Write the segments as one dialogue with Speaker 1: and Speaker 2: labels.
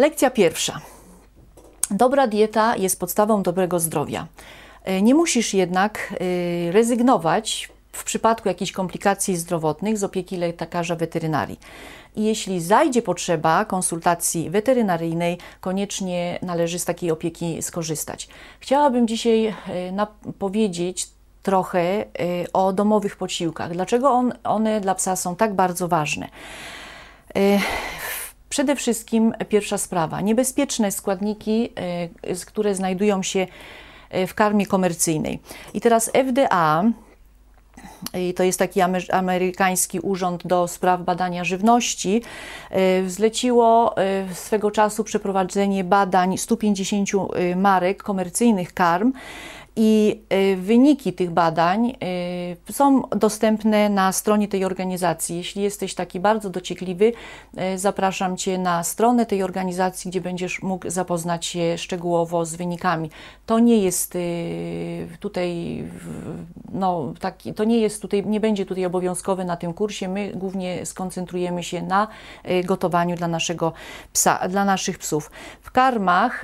Speaker 1: Lekcja pierwsza. Dobra dieta jest podstawą dobrego zdrowia. E, nie musisz jednak e, rezygnować w przypadku jakichś komplikacji zdrowotnych z opieki lekarza weterynarii. I jeśli zajdzie potrzeba konsultacji weterynaryjnej, koniecznie należy z takiej opieki skorzystać. Chciałabym dzisiaj e, powiedzieć trochę o domowych posiłkach. Dlaczego on, one dla psa są tak bardzo ważne? Przede wszystkim pierwsza sprawa, niebezpieczne składniki, które znajdują się E, w karmie komercyjnej. I teraz FDA, to jest taki amerykański urząd do spraw badania żywności, e, zleciło e, swego czasu przeprowadzenie badań 150 marek komercyjnych karm i y, wyniki tych badań y, są dostępne na stronie tej organizacji. Jeśli jesteś taki bardzo dociekliwy, y, zapraszam Cię na stronę tej organizacji, gdzie będziesz mógł zapoznać się szczegółowo z wynikami. To nie jest tutaj, no, taki, to nie jest tutaj, nie będzie tutaj obowiązkowe na tym kursie. My głównie skoncentrujemy się na gotowaniu dla naszego psa, dla naszych psów. W karmach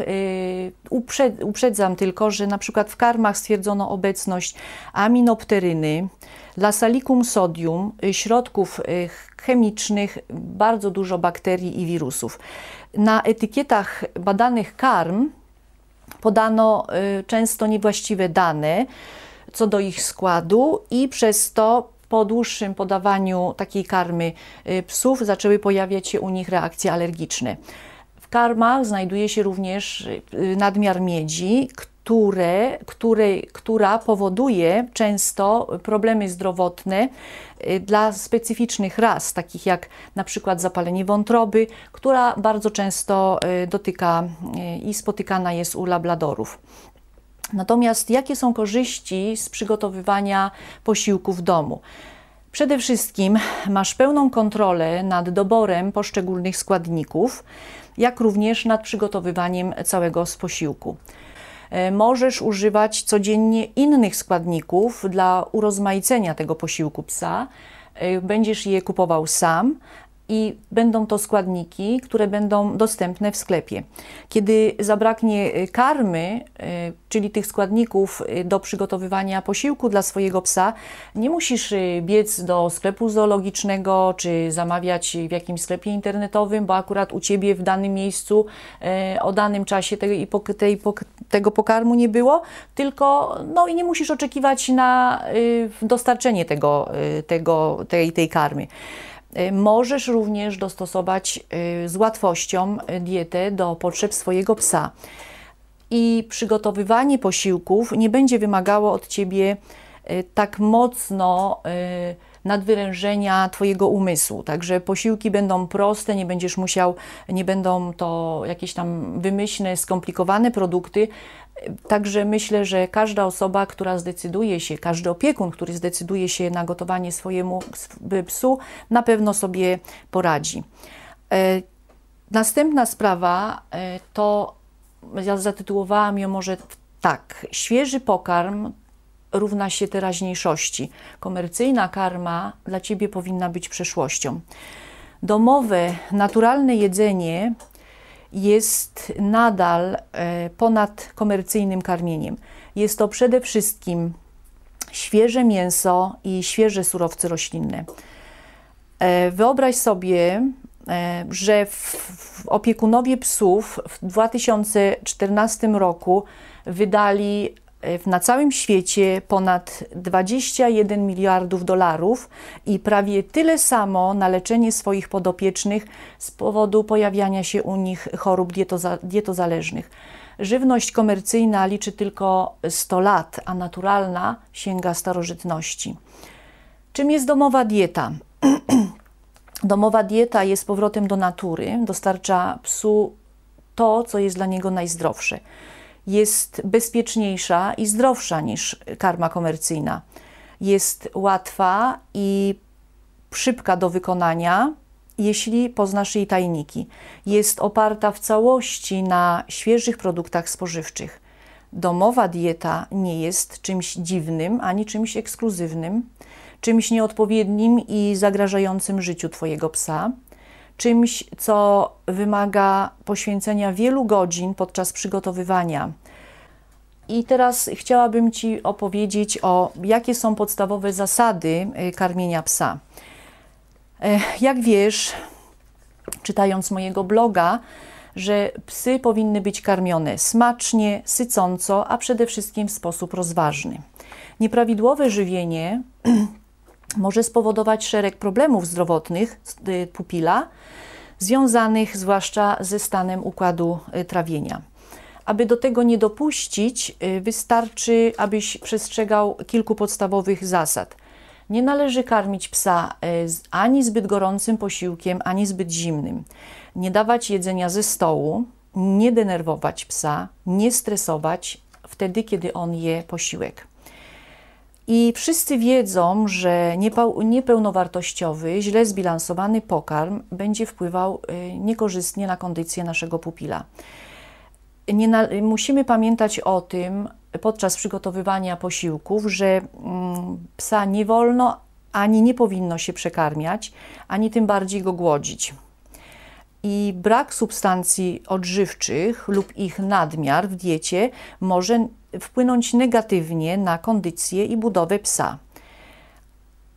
Speaker 1: uprzedzam tylko, że na przykład w karmach karmach stwierdzono obecność aminopteryny, lasalicum sodium, y, środków y, chemicznych, bardzo dużo bakterii i wirusów. Na etykietach badanych karm podano y, często niewłaściwe dane co do ich składu i przez to po dłuższym podawaniu takiej karmy psów zaczęły pojawiać się u nich reakcje alergiczne. W karmach znajduje się również nadmiar miedzi, które, które, która powoduje często problemy zdrowotne y, dla specyficznych ras, takich jak na przykład zapalenie wątroby, która bardzo często y, dotyka y, i spotykana jest u labladorów. Natomiast jakie są korzyści z przygotowywania posiłku w domu? Przede wszystkim masz pełną kontrolę nad doborem poszczególnych składników, jak również nad przygotowywaniem całego posiłku. E, możesz używać codziennie innych składników dla urozmaicenia tego posiłku psa. E, będziesz je kupował sam, i będą to składniki, które będą dostępne w sklepie. Kiedy zabraknie y, karmy, y, czyli tych składników y, do przygotowywania posiłku dla swojego psa, nie musisz biec do sklepu zoologicznego czy zamawiać w jakimś sklepie internetowym, bo akurat u ciebie w danym miejscu o danym czasie tej, tej, tego pokarmu nie było, tylko no i nie musisz oczekiwać na dostarczenie tego, tego, tej, tej karmy. Y, możesz również dostosować y, z łatwością dietę do potrzeb swojego psa. I przygotowywanie posiłków nie będzie wymagało od ciebie y, tak mocno nadwyrężenia Twojego umysłu. Także posiłki będą proste, nie będziesz musiał, nie będą to jakieś tam wymyślne, skomplikowane produkty. Także myślę, że każda osoba, która zdecyduje się, każdy opiekun, który zdecyduje się na gotowanie swojemu psu, na pewno sobie poradzi. E, następna sprawa e, to, ja zatytułowałam ją może tak, świeży pokarm równa się teraźniejszości. Komercyjna karma dla Ciebie powinna być przeszłością. Domowe, naturalne jedzenie jest nadal e, ponad komercyjnym karmieniem. Jest to przede wszystkim świeże mięso i świeże surowce roślinne. E, wyobraź sobie, e, że opiekunowie psów w 2014 roku wydali na całym świecie ponad 21 miliardów dolarów i prawie tyle samo na leczenie swoich podopiecznych z powodu pojawiania się u nich chorób dietoza dietozależnych. Żywność komercyjna liczy tylko 100 lat, a naturalna sięga starożytności. Czym jest domowa dieta? domowa dieta jest powrotem do natury, dostarcza psu to, co jest dla niego najzdrowsze jest bezpieczniejsza i zdrowsza niż karma komercyjna. Jest łatwa i szybka do wykonania, jeśli poznasz jej tajniki. Jest oparta w całości na świeżych produktach spożywczych. Domowa dieta nie jest czymś dziwnym ani czymś ekskluzywnym, czymś nieodpowiednim i zagrażającym życiu Twojego psa. Czymś, co wymaga poświęcenia wielu godzin podczas przygotowywania. I teraz chciałabym Ci opowiedzieć o jakie są podstawowe zasady y, karmienia psa. E, jak wiesz, czytając mojego bloga, że psy powinny być karmione smacznie, sycąco, a przede wszystkim w sposób rozważny. Nieprawidłowe żywienie może spowodować szereg problemów zdrowotnych y, pupila, związanych zwłaszcza ze stanem układu y, trawienia. Aby do tego nie dopuścić, y, wystarczy, abyś przestrzegał kilku podstawowych zasad. Nie należy karmić psa ani zbyt gorącym posiłkiem, ani zbyt zimnym. Nie dawać jedzenia ze stołu, nie denerwować psa, nie stresować wtedy, kiedy on je posiłek. I wszyscy wiedzą, że niepełnowartościowy, źle zbilansowany pokarm będzie wpływał y, niekorzystnie na kondycję naszego pupila. Na, musimy pamiętać o tym podczas przygotowywania posiłków, że mm, psa nie wolno ani nie powinno się przekarmiać, ani tym bardziej go głodzić. I brak substancji odżywczych lub ich nadmiar w diecie może wpłynąć negatywnie na kondycję i budowę psa.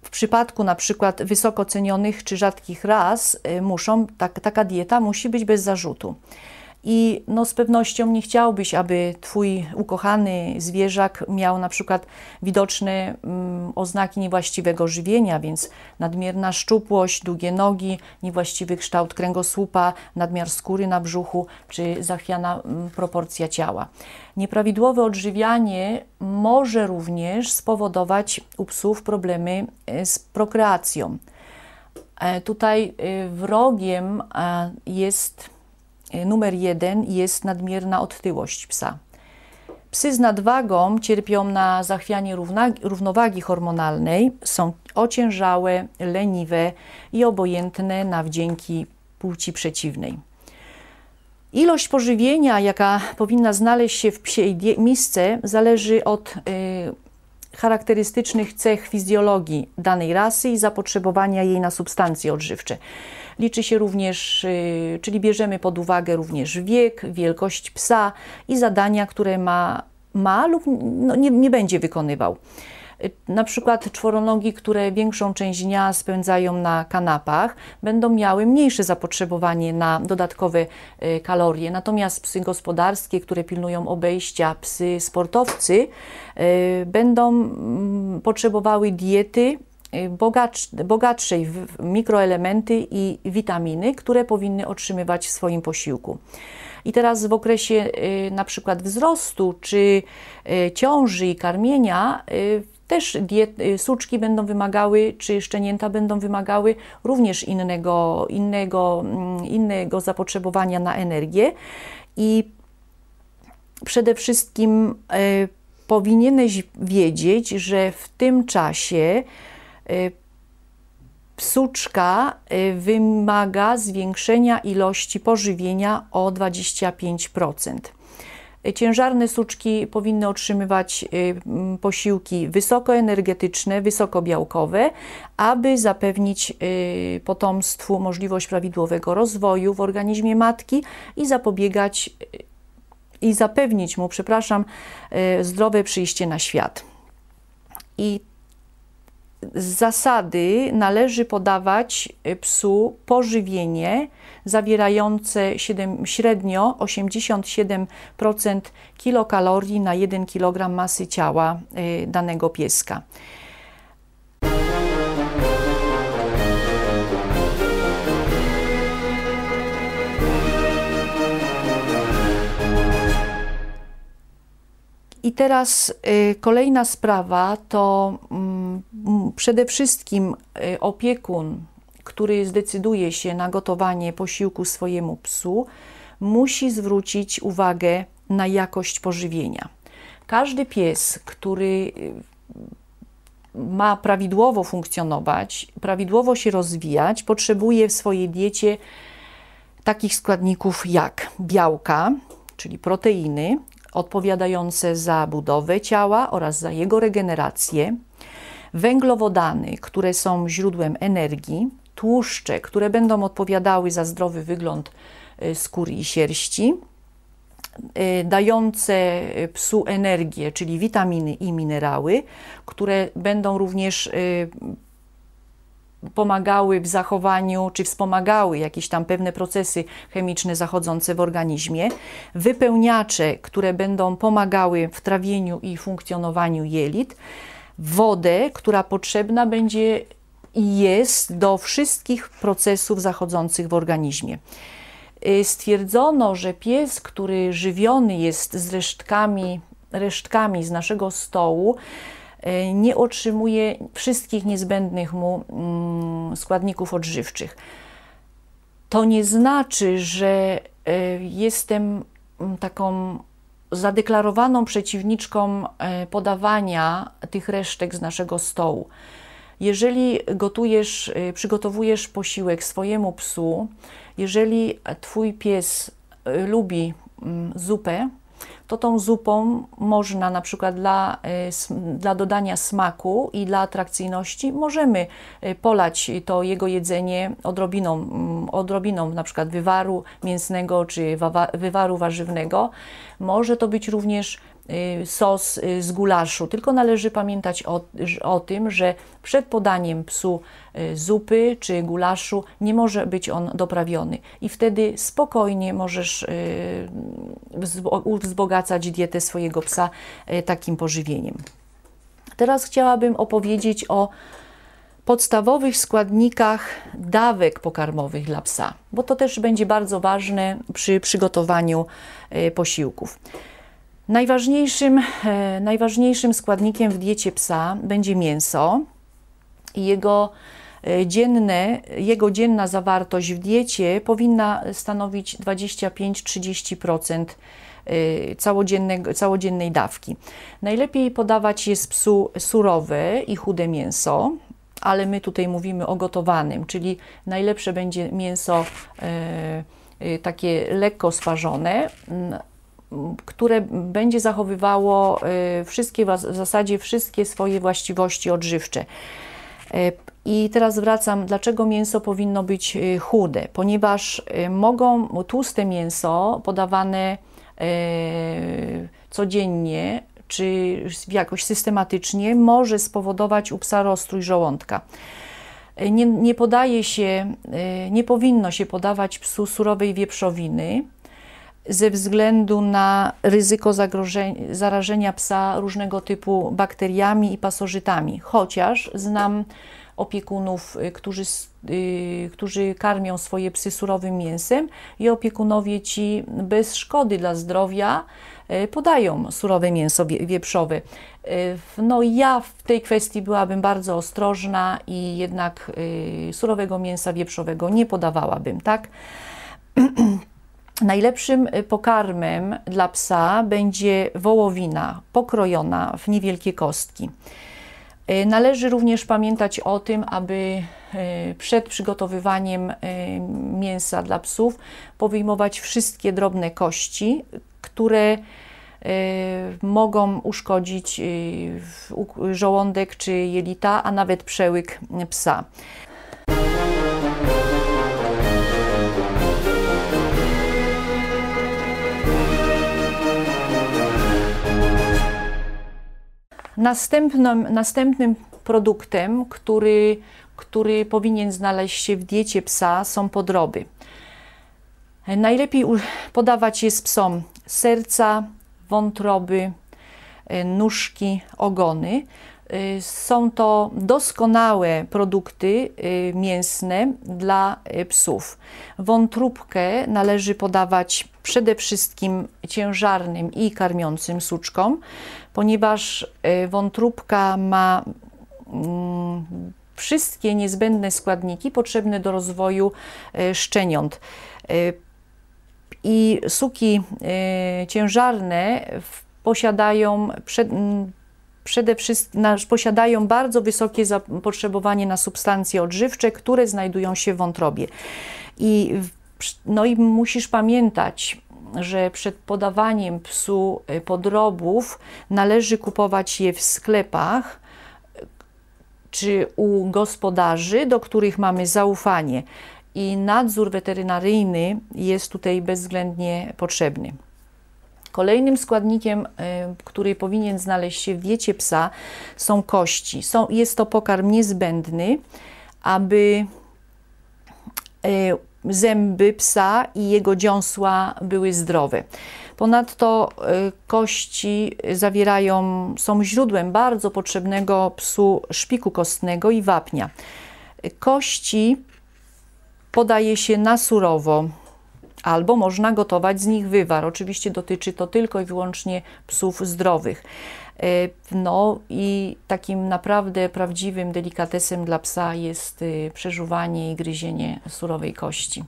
Speaker 1: W przypadku na przykład wysoko cenionych czy rzadkich ras y, muszą, tak, taka dieta musi być bez zarzutu. I no, z pewnością nie chciałbyś, aby Twój ukochany zwierzak miał na przykład widoczne mm, oznaki niewłaściwego żywienia, więc nadmierna szczupłość, długie nogi, niewłaściwy kształt kręgosłupa, nadmiar skóry na brzuchu czy zachwiana mm, proporcja ciała. Nieprawidłowe odżywianie może również spowodować u psów problemy e, z prokreacją. E, tutaj e, wrogiem jest numer jeden jest nadmierna otyłość psa. Psy z nadwagą cierpią na zachwianie równowagi hormonalnej, są ociężałe, leniwe i obojętne na wdzięki płci przeciwnej. Ilość pożywienia, jaka powinna znaleźć się w psiej misce, zależy od y, charakterystycznych cech fizjologii danej rasy i zapotrzebowania jej na substancje odżywcze. Liczy się również, y, czyli bierzemy pod uwagę również wiek, wielkość psa i zadania, które ma, ma lub no, nie, nie będzie wykonywał. Y, na przykład czworonogi, które większą część dnia spędzają na kanapach, będą miały mniejsze zapotrzebowanie na dodatkowe y, kalorie. Natomiast psy gospodarskie, które pilnują obejścia, psy sportowcy, będą mm, potrzebowały diety bogacz, bogatszej w mikroelementy i witaminy, które powinny otrzymywać w swoim posiłku. I teraz w okresie y, na przykład wzrostu czy y, ciąży i karmienia też diet, suczki będą wymagały, czy szczenięta będą wymagały również innego, innego, mm, innego zapotrzebowania na energię. I przede wszystkim powinieneś wiedzieć, że w tym czasie Y, psuczka y, wymaga zwiększenia ilości pożywienia o 25%. Y, ciężarne suczki powinny otrzymywać posiłki wysokoenergetyczne, wysokobiałkowe, aby zapewnić potomstwu możliwość prawidłowego rozwoju w organizmie matki i zapobiegać i zapewnić mu, przepraszam, zdrowe przyjście na świat. I z zasady należy podawać y, psu pożywienie zawierające 7, średnio 87% kilokalorii na 1 kg masy ciała y, danego pieska. I teraz y, kolejna sprawa to mm, przede wszystkim y, opiekun, który zdecyduje się na gotowanie posiłku swojemu psu, musi zwrócić uwagę na jakość pożywienia. Każdy pies, który y, ma prawidłowo funkcjonować, prawidłowo się rozwijać, potrzebuje w swojej diecie takich składników jak białka, czyli proteiny, odpowiadające za budowę ciała oraz za jego regenerację, węglowodany, które są źródłem energii, tłuszcze, które będą odpowiadały za zdrowy wygląd skóry i sierści, dające psu energię, czyli witaminy i minerały, które będą również pomagały w zachowaniu, czy wspomagały jakieś tam pewne procesy chemiczne zachodzące w organizmie, wypełniacze, które będą pomagały w trawieniu i funkcjonowaniu jelit, wodę, która potrzebna będzie i jest do wszystkich procesów zachodzących w organizmie. Y, stwierdzono, że pies, który żywiony jest z resztkami, resztkami z naszego stołu, E, nie otrzymuje wszystkich niezbędnych mu mm, składników odżywczych. To nie znaczy, że e, jestem mm, taką zadeklarowaną przeciwniczką e, podawania tych resztek z naszego stołu. Jeżeli gotujesz, przygotowujesz posiłek swojemu psu, jeżeli twój pies lubi mm, zupę, to tą zupą można na przykład dla, e, dla dodania smaku i dla atrakcyjności możemy e, polać to jego jedzenie odrobiną, mm, odrobiną na przykład wywaru mięsnego czy wywaru warzywnego. Może to być również Y, sos y, z gulaszu, tylko należy pamiętać o, o tym, że przed podaniem psu y, zupy czy gulaszu nie może być on doprawiony i wtedy spokojnie możesz wzbogacać dietę swojego psa takim pożywieniem. Teraz chciałabym opowiedzieć o podstawowych składnikach dawek pokarmowych dla psa, bo to też będzie bardzo ważne przy przygotowaniu posiłków. Najważniejszym, e, najważniejszym składnikiem w diecie psa będzie mięso i jego, e, dzienne, jego dzienna zawartość w diecie powinna stanowić 25-30% e, całodziennej dawki. Najlepiej podawać jest psu surowe i chude mięso, ale my tutaj mówimy o gotowanym, czyli najlepsze będzie mięso takie lekko smażone, które będzie zachowywało y, wszystkie, w zasadzie wszystkie swoje właściwości odżywcze. Y, I teraz wracam, dlaczego mięso powinno być y, chude? Ponieważ mogą tłuste mięso podawane codziennie czy jakoś systematycznie może spowodować u psa żołądka. Nie, nie podaje się, nie powinno się podawać psu surowej wieprzowiny, ze względu na ryzyko zarażenia psa różnego typu bakteriami i pasożytami. Chociaż znam opiekunów, y, którzy, y, którzy karmią swoje psy surowym mięsem i opiekunowie ci bez szkody dla zdrowia y, podają surowe mięso wieprzowe. No ja w tej kwestii byłabym bardzo ostrożna i jednak surowego mięsa wieprzowego nie podawałabym, tak? Najlepszym y, pokarmem dla psa będzie wołowina pokrojona w niewielkie kostki. Y, należy również pamiętać o tym, aby y, przed przygotowywaniem mięsa dla psów powyjmować wszystkie drobne kości, które mogą uszkodzić żołądek czy jelita, a nawet przełyk psa. Następnym, następnym produktem, który, który powinien znaleźć się w diecie psa, są podroby. Najlepiej podawać jest psom serca, wątroby, e, nóżki, ogony. E, są to doskonałe produkty e, mięsne dla psów. Wątróbkę należy podawać przede wszystkim ciężarnym i karmiącym suczkom, ponieważ e, wątróbka ma mm, wszystkie niezbędne składniki potrzebne do rozwoju e, szczeniąt. E, I suki ciężarne posiadają przede wszystkim posiadają bardzo wysokie zapotrzebowanie na substancje odżywcze, które znajdują się w wątrobie. I, no i musisz pamiętać, że przed podawaniem psu y, podrobów należy kupować je w sklepach, czy u gospodarzy, do których mamy zaufanie. I nadzór weterynaryjny jest tutaj bezwzględnie potrzebny. Kolejnym składnikiem, który powinien znaleźć się w diecie psa, są kości. Są, jest to pokarm niezbędny, aby zęby psa i jego dziąsła były zdrowe. Ponadto y, kości zawierają, są źródłem bardzo potrzebnego psu szpiku kostnego i wapnia. Kości podaje się na surowo, albo można gotować z nich wywar. Oczywiście dotyczy to tylko i wyłącznie psów zdrowych. Y, no i takim naprawdę prawdziwym delikatesem dla psa jest y, przeżuwanie i gryzienie surowej kości.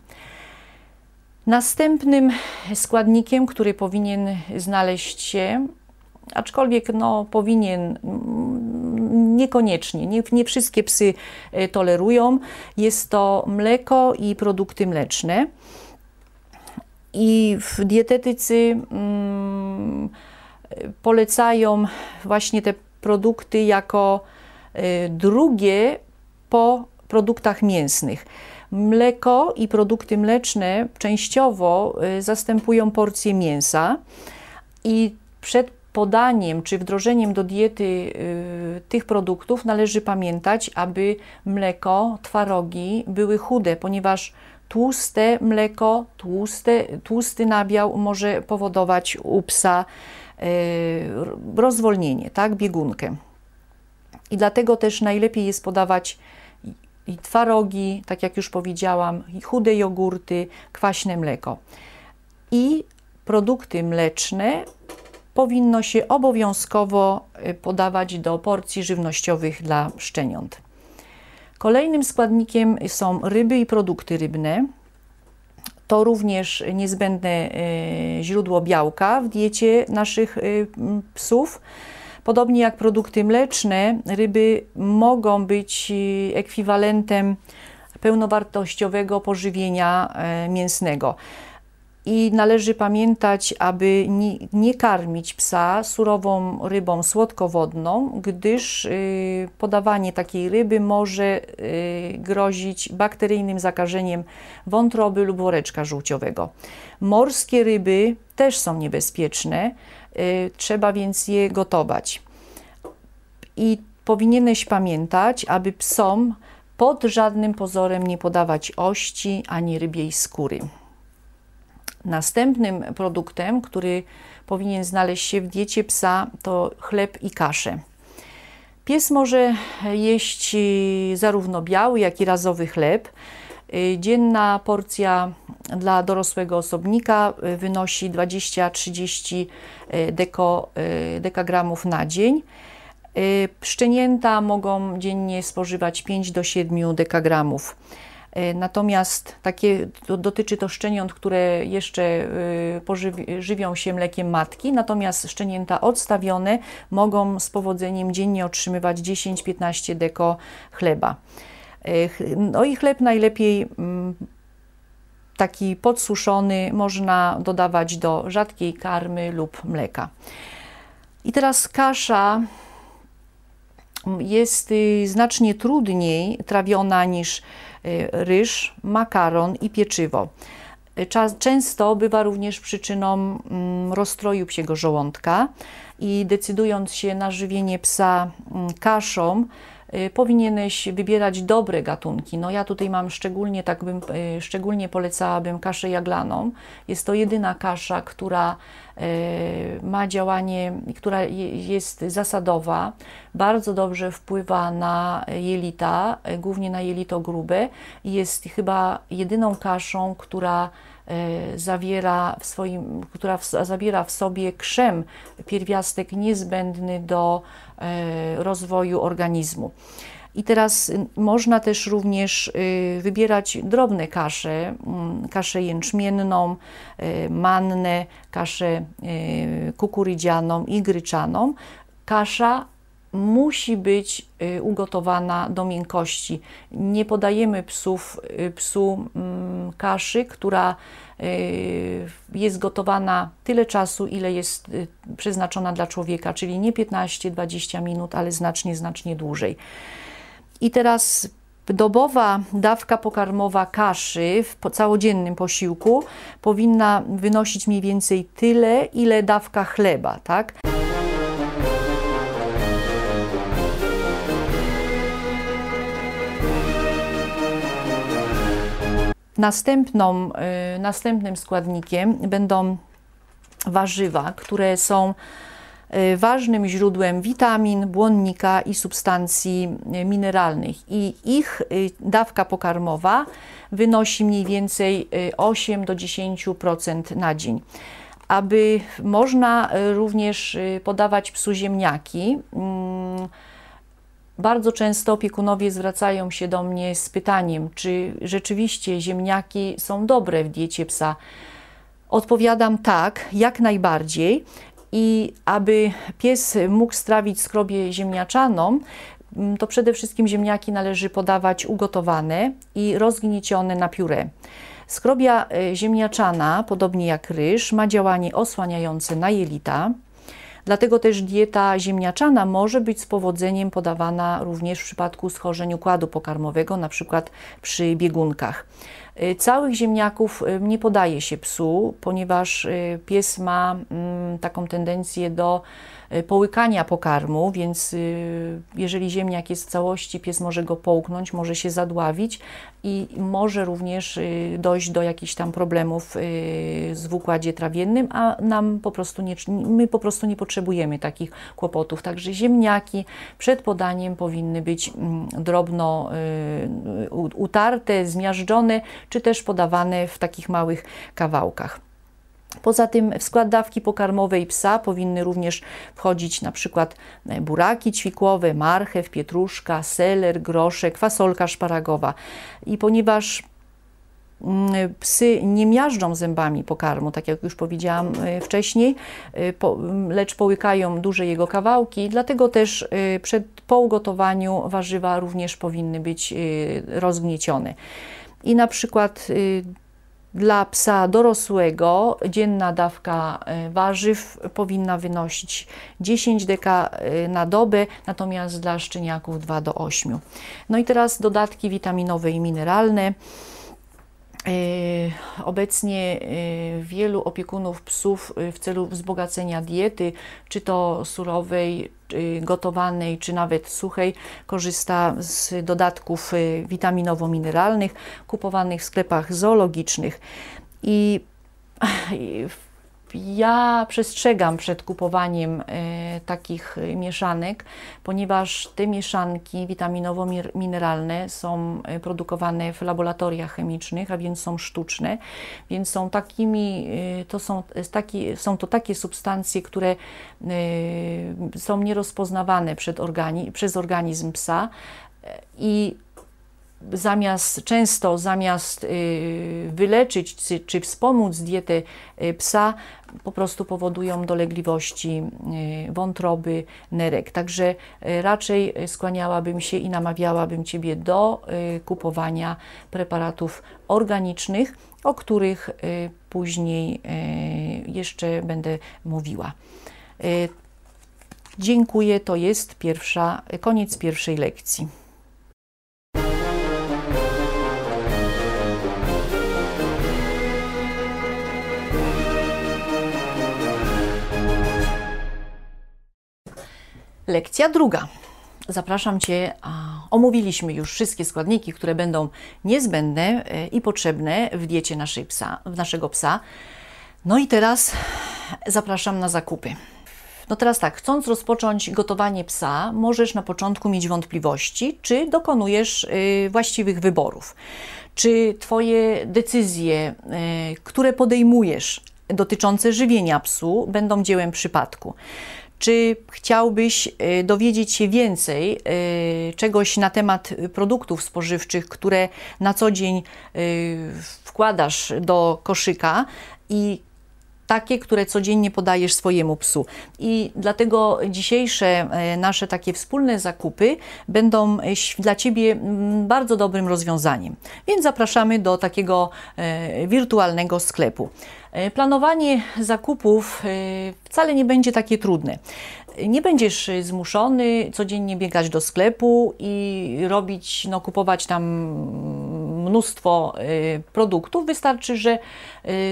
Speaker 1: Następnym składnikiem, który powinien znaleźć się, aczkolwiek no, powinien mm, niekoniecznie, nie, nie wszystkie psy e, tolerują, jest to mleko i produkty mleczne. I w dietetycy mm, polecają właśnie te produkty jako y, drugie po produktach mięsnych. Mleko i produkty mleczne częściowo y, zastępują porcję mięsa i przed podaniem czy wdrożeniem do diety y, tych produktów należy pamiętać, aby mleko, twarogi były chude, ponieważ tłuste mleko, tłuste, tłusty nabiał może powodować u psa rozwolnienie, tak, biegunkę. I dlatego też najlepiej jest podawać i twarogi, tak jak już powiedziałam, chude jogurty, kwaśne mleko. I produkty mleczne powinno się obowiązkowo y, podawać do porcji żywnościowych dla szczeniąt. Kolejnym składnikiem są ryby i produkty rybne. To również niezbędne y, źródło białka w diecie naszych y, psów. Podobnie jak produkty mleczne, ryby mogą być e, ekwiwalentem pełnowartościowego pożywienia mięsnego. I należy pamiętać, aby nie, nie, karmić psa surową rybą słodkowodną, gdyż y, podawanie takiej ryby może y, grozić bakteryjnym zakażeniem wątroby lub woreczka żółciowego. Morskie ryby też są niebezpieczne, Y, trzeba więc je gotować. I powinieneś pamiętać, aby psom pod żadnym pozorem nie podawać ości ani rybiej skóry. Następnym produktem, który powinien znaleźć się w diecie psa, to chleb i kasze. Pies może jeść zarówno biały, jak i razowy chleb. Y, dzienna porcja dla dorosłego osobnika y, wynosi 20-30 y, deko, dekagramów na dzień. Szczenięta mogą dziennie spożywać 5 do 7 dekagramów. Natomiast takie, to dotyczy to szczeniąt, które jeszcze żywią się mlekiem matki, natomiast szczenięta odstawione mogą z powodzeniem dziennie otrzymywać 10-15 deko chleba. No i chleb najlepiej mm, taki podsuszony można dodawać do rzadkiej karmy lub mleka. I teraz kasza jest y, znacznie trudniej trawiona niż y, ryż, makaron i pieczywo. Często bywa również przyczyną mm, rozstroju psiego żołądka i decydując się na żywienie psa mm, kaszą, Y, powinieneś wybierać dobre gatunki. No ja tutaj mam szczególnie, tak bym, y, szczególnie polecałabym kaszę jaglaną. Jest to jedyna kasza, która y, ma działanie, która jest zasadowa, bardzo dobrze wpływa na jelita, głównie na jelito grube jest chyba jedyną kaszą, która zawiera w swoim, która w, zawiera w sobie krzem, pierwiastek niezbędny do rozwoju organizmu. I teraz można też również y, wybierać drobne kasze, mm, kaszę jęczmienną, y, mannę, kaszę y, kukurydzianą i gryczaną. Kasza musi być ugotowana do miękkości. Nie podajemy psów, psu mm, kaszy, która jest gotowana tyle czasu, ile jest y, przeznaczona dla człowieka, czyli nie 15-20 minut, ale znacznie, znacznie dłużej. I teraz dobowa dawka pokarmowa kaszy w całodziennym posiłku powinna wynosić mniej więcej tyle, ile dawka chleba, tak? Następną, y, następnym składnikiem będą warzywa, które są y, ważnym źródłem witamin, błonnika i substancji y, mineralnych. I ich dawka pokarmowa wynosi mniej więcej 8 do 10% na dzień. Aby można również podawać psu ziemniaki, mm, bardzo często opiekunowie zwracają się do mnie z pytaniem, czy rzeczywiście ziemniaki są dobre w diecie psa. Odpowiadam tak, jak najbardziej. I aby pies mógł strawić skrobię ziemniaczaną, mm, to przede wszystkim ziemniaki należy podawać ugotowane i rozgniecione na pióre. Skrobia e, ziemniaczana, podobnie jak ryż, ma działanie osłaniające na jelita, Dlatego też dieta ziemniaczana może być z powodzeniem podawana również w przypadku schorzeń układu pokarmowego, na przykład przy biegunkach. Y, całych ziemniaków y, nie podaje się psu, ponieważ y, pies ma mm, taką tendencję do połykania pokarmu, więc y, jeżeli ziemniak jest w całości, pies może go połknąć, może się zadławić i może również y, dojść do jakichś tam problemów w układzie trawiennym, a nam po prostu nie, my po prostu nie potrzebujemy takich kłopotów. Także ziemniaki przed podaniem powinny być mm, drobno utarte, zmiażdżone, czy też podawane w takich małych kawałkach. Poza tym w skład dawki pokarmowej psa powinny również wchodzić na przykład e, buraki ćwikłowe, marchew, pietruszka, seler, groszek, fasolka szparagowa. I ponieważ mm, psy nie miażdżą zębami pokarmu, tak jak już powiedziałam e, wcześniej, e, lecz połykają duże jego kawałki, dlatego też przed, po ugotowaniu warzywa również powinny być rozgniecione. I na przykład dla psa dorosłego dzienna dawka e, warzyw powinna wynosić 10 deka e, na dobę, natomiast dla szczeniaków 2 do 8. No i teraz dodatki witaminowe i mineralne. E, obecnie e, wielu opiekunów psów e, w celu wzbogacenia diety, czy to surowej, gotowanej, czy nawet suchej, korzysta z dodatków witaminowo-mineralnych kupowanych w sklepach zoologicznych. I ja przestrzegam przed kupowaniem e, takich mieszanek, ponieważ te mieszanki witaminowo-mineralne są e, produkowane w laboratoriach chemicznych, a więc są sztuczne, więc są takimi, to są, taki, są to takie substancje, które są nierozpoznawane przed organi, przez organizm psa i zamiast często zamiast y, wyleczyć czy, czy wspomóc dietę y, psa, po prostu powodują dolegliwości y, wątroby, nerek. Także raczej skłaniałabym się i namawiałabym Ciebie do kupowania preparatów organicznych, o których później jeszcze będę mówiła. Dziękuję, to jest pierwsza, koniec pierwszej lekcji. Lekcja druga. Zapraszam Cię. Omówiliśmy już wszystkie składniki, które będą niezbędne e, i potrzebne w diecie naszej psa, naszego psa. No i teraz zapraszam na zakupy. No teraz tak, chcąc rozpocząć gotowanie psa, możesz na początku mieć wątpliwości, czy dokonujesz y, właściwych wyborów. Czy Twoje decyzje, y, które podejmujesz dotyczące żywienia psu, będą dziełem przypadku. Czy chciałbyś y, dowiedzieć się więcej y, czegoś na temat produktów spożywczych, które na co dzień y, wkładasz do koszyka i takie, które codziennie podajesz swojemu psu. I dlatego dzisiejsze nasze takie wspólne zakupy będą dla Ciebie bardzo dobrym rozwiązaniem. Więc zapraszamy do takiego wirtualnego sklepu. Planowanie zakupów wcale nie będzie takie trudne. Nie będziesz zmuszony codziennie biegać do sklepu i robić, no, kupować tam mnóstwo produktów. Wystarczy, że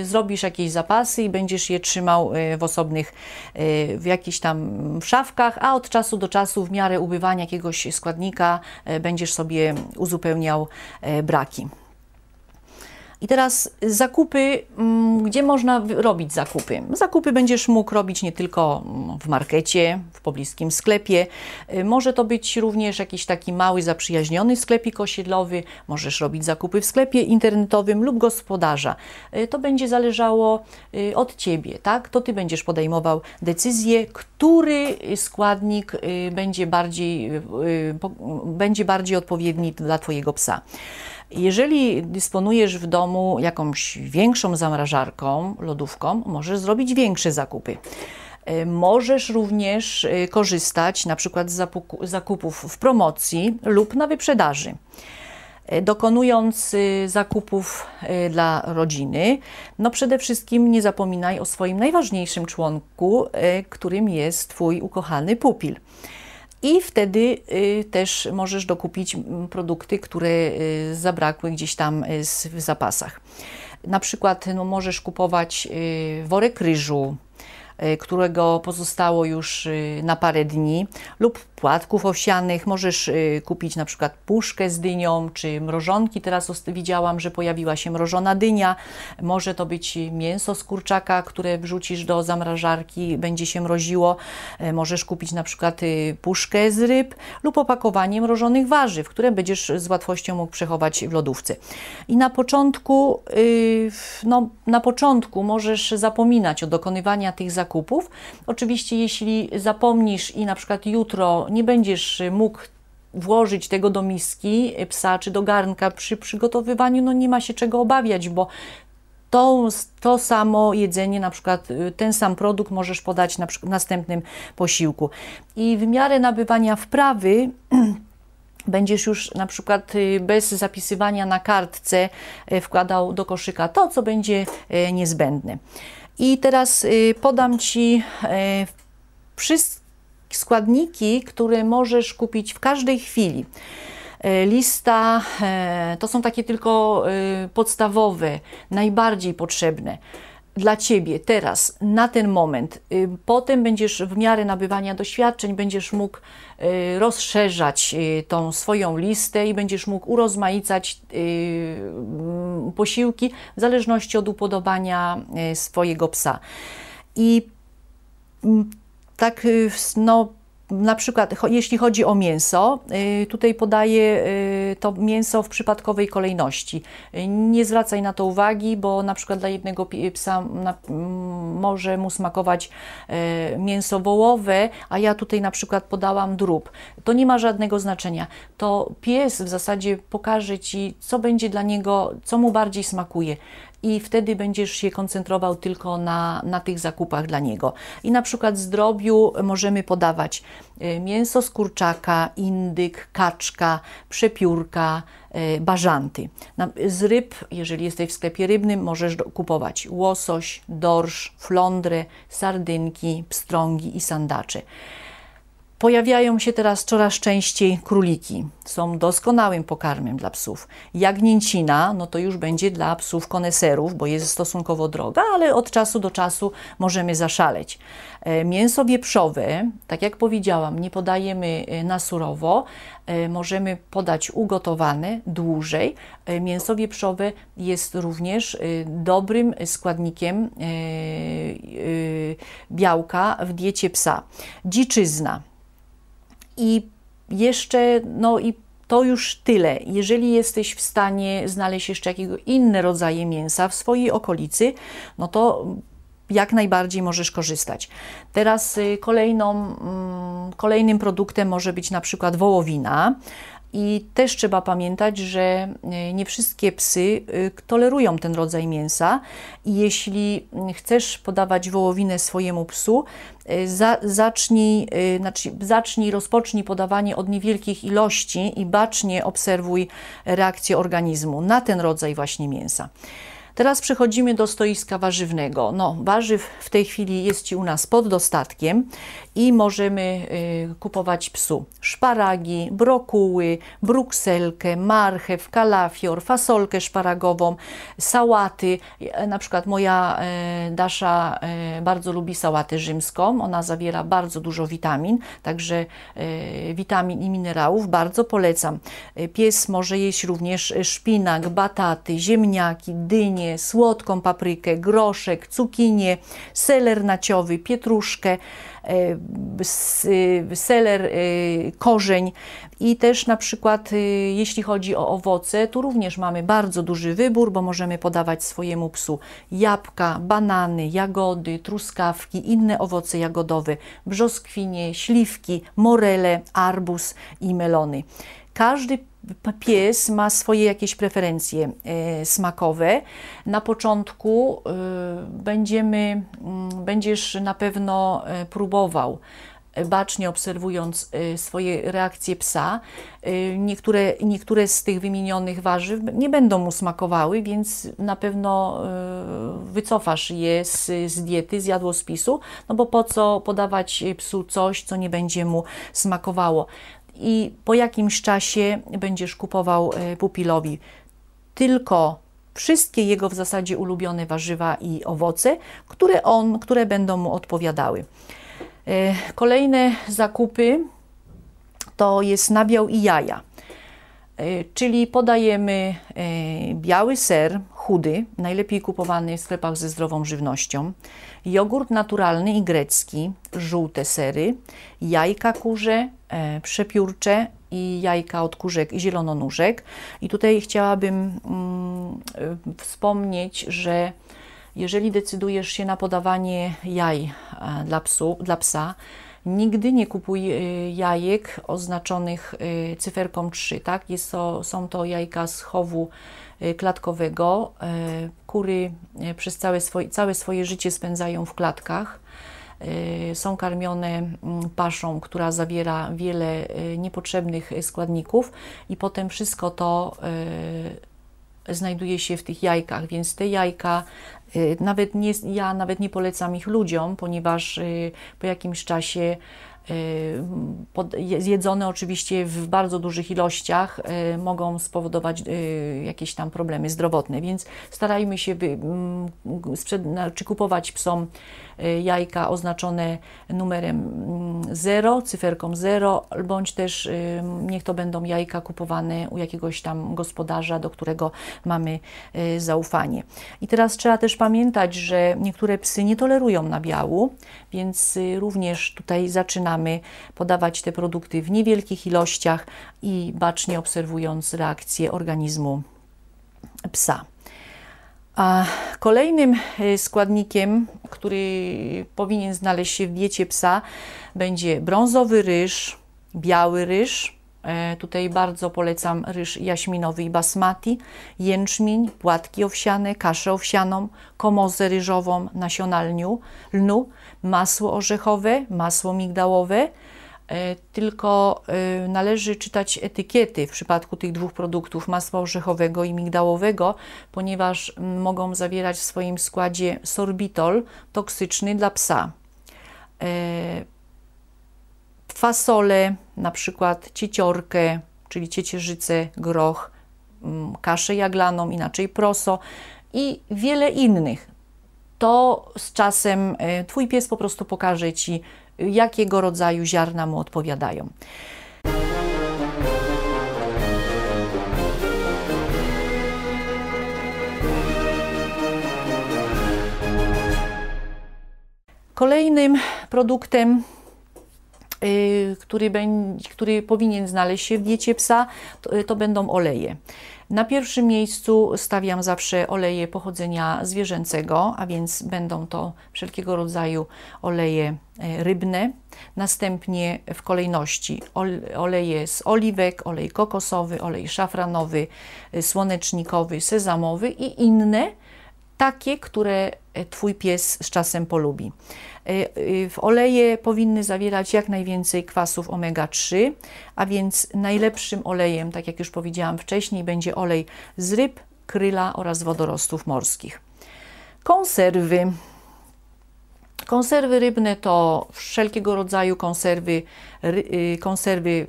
Speaker 1: zrobisz jakieś zapasy i będziesz je trzymał w osobnych, w jakichś tam szafkach, a od czasu do czasu w miarę ubywania jakiegoś składnika będziesz sobie uzupełniał braki. I teraz zakupy, mm, gdzie można robić zakupy? Zakupy będziesz mógł robić nie tylko mm, w markecie, w pobliskim sklepie. Y, może to być również jakiś taki mały, zaprzyjaźniony sklepik osiedlowy. Możesz robić zakupy w sklepie internetowym lub gospodarza. Y, to będzie zależało y, od Ciebie, tak? To Ty będziesz podejmował decyzję, który składnik będzie bardziej, będzie bardziej odpowiedni dla Twojego psa. Jeżeli dysponujesz w domu jakąś większą zamrażarką, lodówką, możesz zrobić większe zakupy. E, możesz również e, korzystać na przykład z zakupów w promocji lub na wyprzedaży. E, dokonując zakupów dla rodziny, no przede wszystkim nie zapominaj o swoim najważniejszym członku, którym jest Twój ukochany pupil i wtedy y, też możesz dokupić produkty, które y, zabrakły gdzieś tam y, w zapasach. Na przykład no, możesz kupować worek ryżu, którego pozostało już na parę dni, lub płatków owsianych. Możesz y, kupić na przykład puszkę z dynią, czy mrożonki. Teraz widziałam, że pojawiła się mrożona dynia. Może to być mięso z kurczaka, które wrzucisz do zamrażarki, będzie się mroziło. Możesz kupić na przykład puszkę z ryb lub opakowanie mrożonych warzyw, które będziesz z łatwością mógł przechować w lodówce. I na początku, no, na początku możesz zapominać o dokonywaniu tych zakupów. Oczywiście, jeśli zapomnisz i na przykład jutro nie będziesz mógł włożyć tego do miski psa czy do garnka przy przygotowywaniu, no nie ma się czego obawiać, bo to, to samo jedzenie, na przykład y, ten sam produkt możesz podać na następnym posiłku. I w miarę nabywania wprawy będziesz już na przykład y, bez zapisywania na kartce y, wkładał do koszyka to, co będzie niezbędne. I teraz y, podam Ci y, wszystkie składniki, które możesz kupić w każdej chwili. Y, lista to są takie tylko podstawowe, najbardziej potrzebne dla Ciebie teraz, na ten moment. Potem będziesz w miarę nabywania doświadczeń, będziesz mógł rozszerzać tą swoją listę i będziesz mógł urozmaicać posiłki w zależności od upodobania swojego psa. I tak, no, na przykład, jeśli chodzi o mięso, y, tutaj podaję y, to mięso w przypadkowej kolejności. Nie zwracaj na to uwagi, bo na przykład dla jednego psa może mu smakować y, mięso wołowe, a ja tutaj na przykład podałam drób. To nie ma żadnego znaczenia. To pies w zasadzie pokaże Ci, co będzie dla niego, co mu bardziej smakuje i wtedy będziesz się koncentrował tylko na, na tych zakupach dla niego. I na przykład z drobiu możemy podawać y, mięso z kurczaka, indyk, kaczka, przepiórka, y, bażanty. Z ryb, jeżeli jesteś w sklepie rybnym, możesz kupować łosoś, dorsz, flądrę, sardynki, pstrągi i sandacze. Pojawiają się teraz coraz częściej króliki. Są doskonałym pokarmem dla psów. Jagnięcina, no to już będzie dla psów koneserów, bo jest stosunkowo droga, ale od czasu do czasu możemy zaszaleć. E, mięso wieprzowe, tak jak powiedziałam, nie podajemy e, na surowo, e, możemy podać ugotowane dłużej. Mięso wieprzowe jest również dobrym składnikiem białka w diecie psa. Dziczyzna i jeszcze, no i to już tyle. Jeżeli jesteś w stanie znaleźć jeszcze jakiego inne rodzaje mięsa w swojej okolicy, no to jak najbardziej możesz korzystać. Teraz y, kolejną, mm, kolejnym produktem może być na przykład wołowina. I też trzeba pamiętać, że e, nie wszystkie psy e, tolerują ten rodzaj mięsa. I jeśli chcesz podawać wołowinę swojemu psu, e, za, zacznij, znaczy zacznij, rozpocznij podawanie od niewielkich ilości i bacznie obserwuj reakcję organizmu na ten rodzaj właśnie mięsa. Teraz przechodzimy do stoiska warzywnego. No, warzyw w tej chwili jest Ci u nas pod dostatkiem i możemy y, kupować psu szparagi, brokuły, brukselkę, marchew, kalafior, fasolkę szparagową, sałaty. Na przykład moja y, Dasza y, bardzo lubi sałatę rzymską. Ona zawiera bardzo dużo witamin, także y, witamin i minerałów. Bardzo polecam. Y, pies może jeść również szpinak, bataty, ziemniaki, dynie, słodką paprykę, groszek, cukinię, seler naciowy, pietruszkę, e, seler, e, korzeń i też na przykład e, jeśli chodzi o owoce, tu również mamy bardzo duży wybór, bo możemy podawać swojemu psu jabłka, banany, jagody, truskawki, inne owoce jagodowe, brzoskwinie, śliwki, morele, arbuz i melony. Każdy pies ma swoje jakieś preferencje e, smakowe. Na początku e, będziemy, mm, będziesz na pewno e, próbował bacznie obserwując swoje reakcje psa. Niektóre, niektóre z tych wymienionych warzyw nie będą mu smakowały, więc na pewno wycofasz je z, z diety, z jadłospisu, no bo po co podawać psu coś, co nie będzie mu smakowało i po jakimś czasie będziesz kupował e, pupilowi tylko wszystkie jego w zasadzie ulubione warzywa i owoce, które, on, które będą mu odpowiadały. E, kolejne zakupy to jest nabiał i jaja. E, czyli podajemy biały ser, chudy, najlepiej kupowany w sklepach ze zdrową żywnością, jogurt naturalny i grecki, żółte sery, jajka kurze, e, przepiórcze i jajka od kurzek i zielononóżek. I tutaj chciałabym mm, e, wspomnieć, że jeżeli decydujesz się na podawanie jaj e, dla, psu, dla psa, nigdy nie kupuj e, jajek oznaczonych cyferką 3. Tak? Jest to, są to jajka z chowu klatkowego. Y, kury y, przez całe swoje, całe swoje życie spędzają w klatkach. Są karmione mm, paszą, która zawiera wiele niepotrzebnych składników, i potem wszystko to znajduje się w tych jajkach, więc te jajka nawet nie, ja nawet nie polecam ich ludziom, ponieważ po jakimś czasie Y, zjedzone oczywiście w bardzo dużych ilościach y, mogą spowodować y, jakieś tam problemy zdrowotne, więc starajmy się mm, czy kupować psom jajka oznaczone numerem 0, mm, cyferką 0, bądź też niech to będą jajka kupowane u jakiegoś tam gospodarza, do którego mamy zaufanie. I teraz trzeba też pamiętać, że niektóre psy nie tolerują nabiału, więc również tutaj zaczynamy podawać te produkty w niewielkich ilościach i bacznie obserwując reakcję organizmu psa. A kolejnym e, składnikiem, który powinien znaleźć się w diecie psa, będzie brązowy ryż, biały ryż. E, tutaj bardzo polecam ryż jaśminowy i basmati, jęczmień, płatki owsiane, kaszę owsianą, komozę ryżową, nasiona lniu, lnu, masło orzechowe, masło migdałowe, tylko e, należy czytać etykiety w przypadku tych dwóch produktów, masła orzechowego i migdałowego, ponieważ mogą zawierać w swoim składzie sorbitol toksyczny dla psa. E, fasole, na przykład cieciorkę, czyli ciecierzycę, groch, kaszę jaglaną, inaczej proso i wiele innych to z czasem e, Twój pies po prostu pokaże Ci, jakiego rodzaju ziarna mu odpowiadają. Kolejnym produktem y, który, który powinien znaleźć się w diecie psa, to, to będą oleje. Na pierwszym miejscu stawiam zawsze oleje pochodzenia zwierzęcego, a więc będą to wszelkiego rodzaju oleje e, rybne. Następnie w kolejności oleje z oliwek, olej kokosowy, olej szafranowy, e, słonecznikowy, sezamowy i inne, takie, które e, Twój pies z czasem polubi. E, w oleje powinny zawierać jak najwięcej kwasów omega-3, a więc najlepszym olejem, tak jak już powiedziałam wcześniej, będzie olej z ryb, kryla oraz wodorostów morskich. Konserwy. Konserwy rybne to wszelkiego rodzaju konserwy, y, konserwy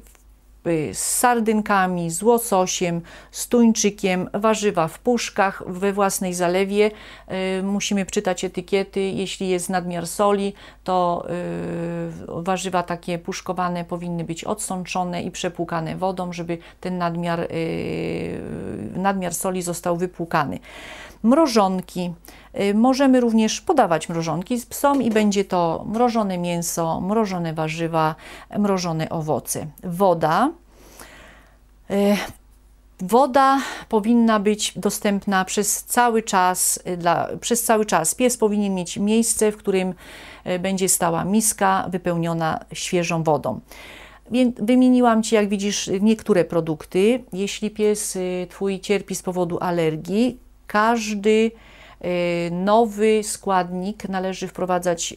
Speaker 1: z sardynkami, z łososiem, z tuńczykiem, warzywa w puszkach we własnej zalewie. Y, musimy czytać etykiety. Jeśli jest nadmiar soli, to y, warzywa takie puszkowane powinny być odsączone i przepłukane wodą, żeby ten nadmiar, nadmiar soli został wypłukany. Mrożonki. Możemy również podawać mrożonki z psom i będzie to mrożone mięso, mrożone warzywa, mrożone owoce. Woda E, woda powinna być dostępna przez cały czas, e, dla, przez cały czas. Pies powinien mieć miejsce, w którym będzie stała miska wypełniona świeżą wodą. Wymieniłam Ci, jak widzisz, niektóre produkty. Jeśli pies Twój cierpi z powodu alergii, każdy nowy składnik należy wprowadzać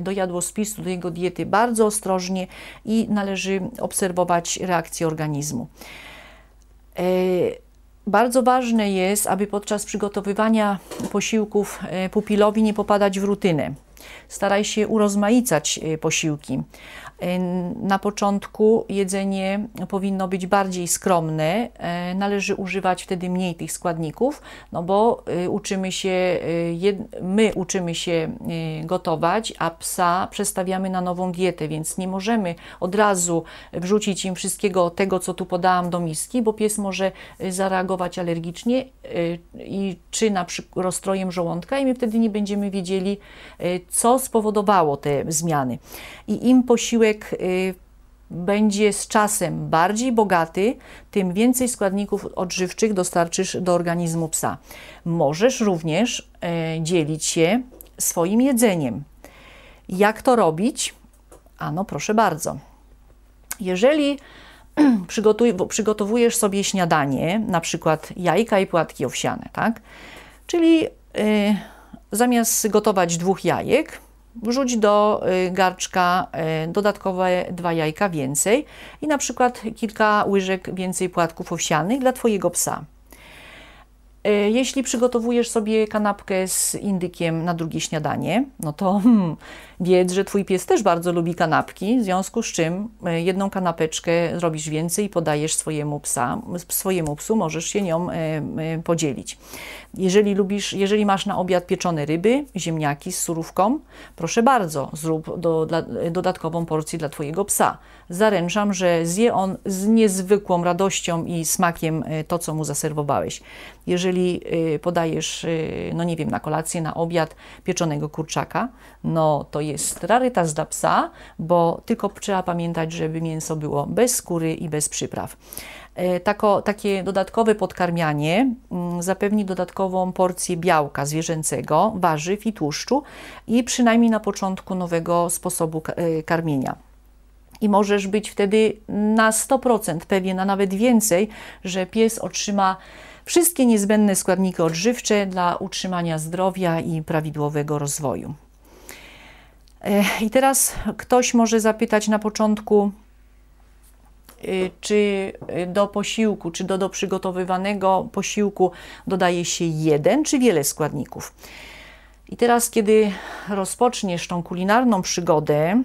Speaker 1: do jadłospisu, do jego diety bardzo ostrożnie i należy obserwować reakcję organizmu. Bardzo ważne jest, aby podczas przygotowywania posiłków pupilowi nie popadać w rutynę. Staraj się urozmaicać posiłki. Na początku jedzenie powinno być bardziej skromne, należy używać wtedy mniej tych składników, no bo uczymy się, my uczymy się gotować, a psa przestawiamy na nową dietę, więc nie możemy od razu wrzucić im wszystkiego tego, co tu podałam do miski, bo pies może zareagować alergicznie i czy na przykład rozstrojem żołądka i my wtedy nie będziemy wiedzieli, co spowodowało te zmiany. I im posiłek y, będzie z czasem bardziej bogaty, tym więcej składników odżywczych dostarczysz do organizmu psa. Możesz również y, dzielić się swoim jedzeniem. Jak to robić? Ano, proszę bardzo. Jeżeli przygotowujesz sobie śniadanie, na przykład jajka i płatki owsiane, tak? Czyli y, zamiast gotować dwóch jajek, wrzuć do y, garczka y, dodatkowe dwa jajka więcej i na przykład kilka łyżek więcej płatków owsianych dla Twojego psa. Y, jeśli przygotowujesz sobie kanapkę z indykiem na drugie śniadanie, no to hmm, wiedz, że Twój pies też bardzo lubi kanapki, w związku z czym jedną kanapeczkę zrobisz więcej i podajesz swojemu, psa, swojemu psu, możesz się nią podzielić. Jeżeli lubisz, jeżeli masz na obiad pieczone ryby, ziemniaki z surówką, proszę bardzo, zrób do, dla, dodatkową porcję dla Twojego psa. Zaręczam, że zje on z niezwykłą radością i smakiem e, to, co mu zaserwowałeś. Jeżeli e, podajesz, e, no nie wiem, na kolację, na obiad pieczonego kurczaka, no to jest rarytas dla psa, bo tylko trzeba pamiętać, żeby mięso było bez skóry i bez przypraw. E, tako, takie dodatkowe podkarmianie mm, zapewni dodatkową porcję białka zwierzęcego, warzyw i tłuszczu i przynajmniej na początku nowego sposobu e, karmienia. I możesz być wtedy na 100% pewien, a nawet więcej, że pies otrzyma wszystkie niezbędne składniki odżywcze dla utrzymania zdrowia i prawidłowego rozwoju. E, I teraz ktoś może zapytać na początku, Y, czy do posiłku, czy do, do przygotowywanego posiłku dodaje się jeden czy wiele składników. I teraz, kiedy rozpoczniesz tą kulinarną przygodę,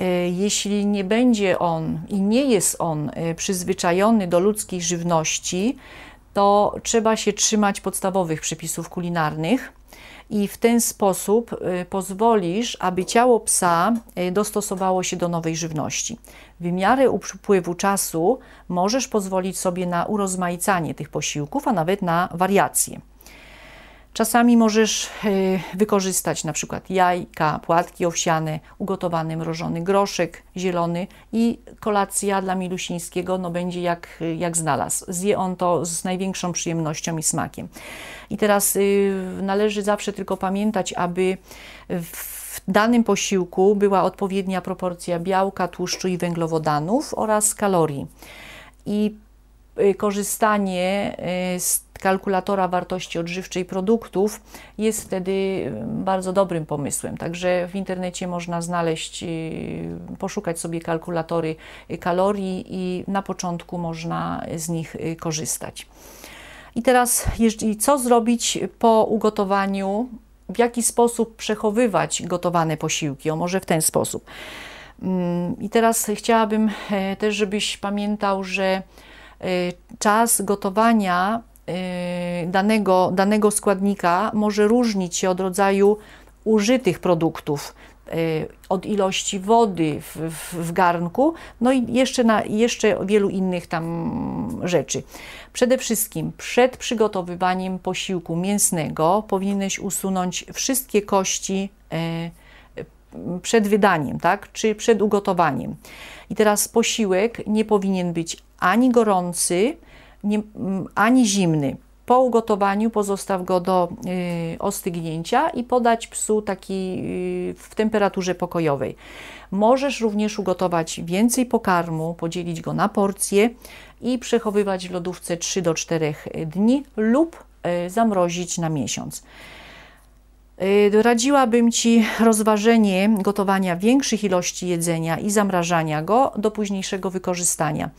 Speaker 1: y, jeśli nie będzie on i nie jest on przyzwyczajony do ludzkiej żywności, to trzeba się trzymać podstawowych przepisów kulinarnych i w ten sposób y, pozwolisz, aby ciało psa y, dostosowało się do nowej żywności. W miarę upływu czasu możesz pozwolić sobie na urozmaicanie tych posiłków, a nawet na wariacje. Czasami możesz y, wykorzystać na przykład jajka, płatki owsiane, ugotowany mrożony groszek zielony i kolacja dla Milusińskiego no, będzie jak, jak znalazł. Zje on to z największą przyjemnością i smakiem. I teraz y, należy zawsze tylko pamiętać, aby w danym posiłku była odpowiednia proporcja białka, tłuszczu i węglowodanów oraz kalorii. I y, korzystanie z kalkulatora wartości odżywczej produktów jest wtedy bardzo dobrym pomysłem. Także w internecie można znaleźć, y, poszukać sobie kalkulatory kalorii i na początku można z nich y, korzystać. I teraz, co zrobić po ugotowaniu, w jaki sposób przechowywać gotowane posiłki? O, może w ten sposób. Mm, I teraz chciałabym e, też, żebyś pamiętał, że e, czas gotowania danego, danego składnika może różnić się od rodzaju użytych produktów, y, od ilości wody w, w, w, garnku, no i jeszcze, na, jeszcze wielu innych tam rzeczy. Przede wszystkim przed przygotowywaniem posiłku mięsnego powinieneś usunąć wszystkie kości y, przed wydaniem, tak, czy przed ugotowaniem. I teraz posiłek nie powinien być ani gorący, nie, ani zimny. Po ugotowaniu pozostaw go do y, ostygnięcia i podać psu taki y, w temperaturze pokojowej. Możesz również ugotować więcej pokarmu, podzielić go na porcje i przechowywać w lodówce 3 do 4 dni lub y, zamrozić na miesiąc. Y, radziłabym Ci rozważenie gotowania większych ilości jedzenia i zamrażania go do późniejszego wykorzystania.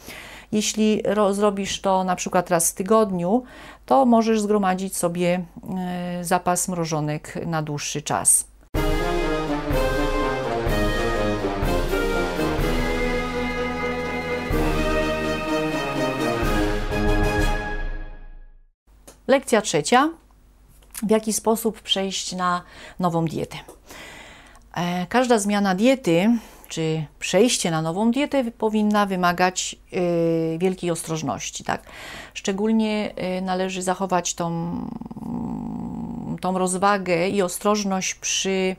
Speaker 1: Jeśli zrobisz to na przykład raz w tygodniu, to możesz zgromadzić sobie e, zapas mrożonek na dłuższy czas. Lekcja trzecia. W jaki sposób przejść na nową dietę? E, każda zmiana diety czy przejście na nową dietę powinna wymagać y, wielkiej ostrożności. Tak? Szczególnie y, należy zachować tą, tą rozwagę i ostrożność przy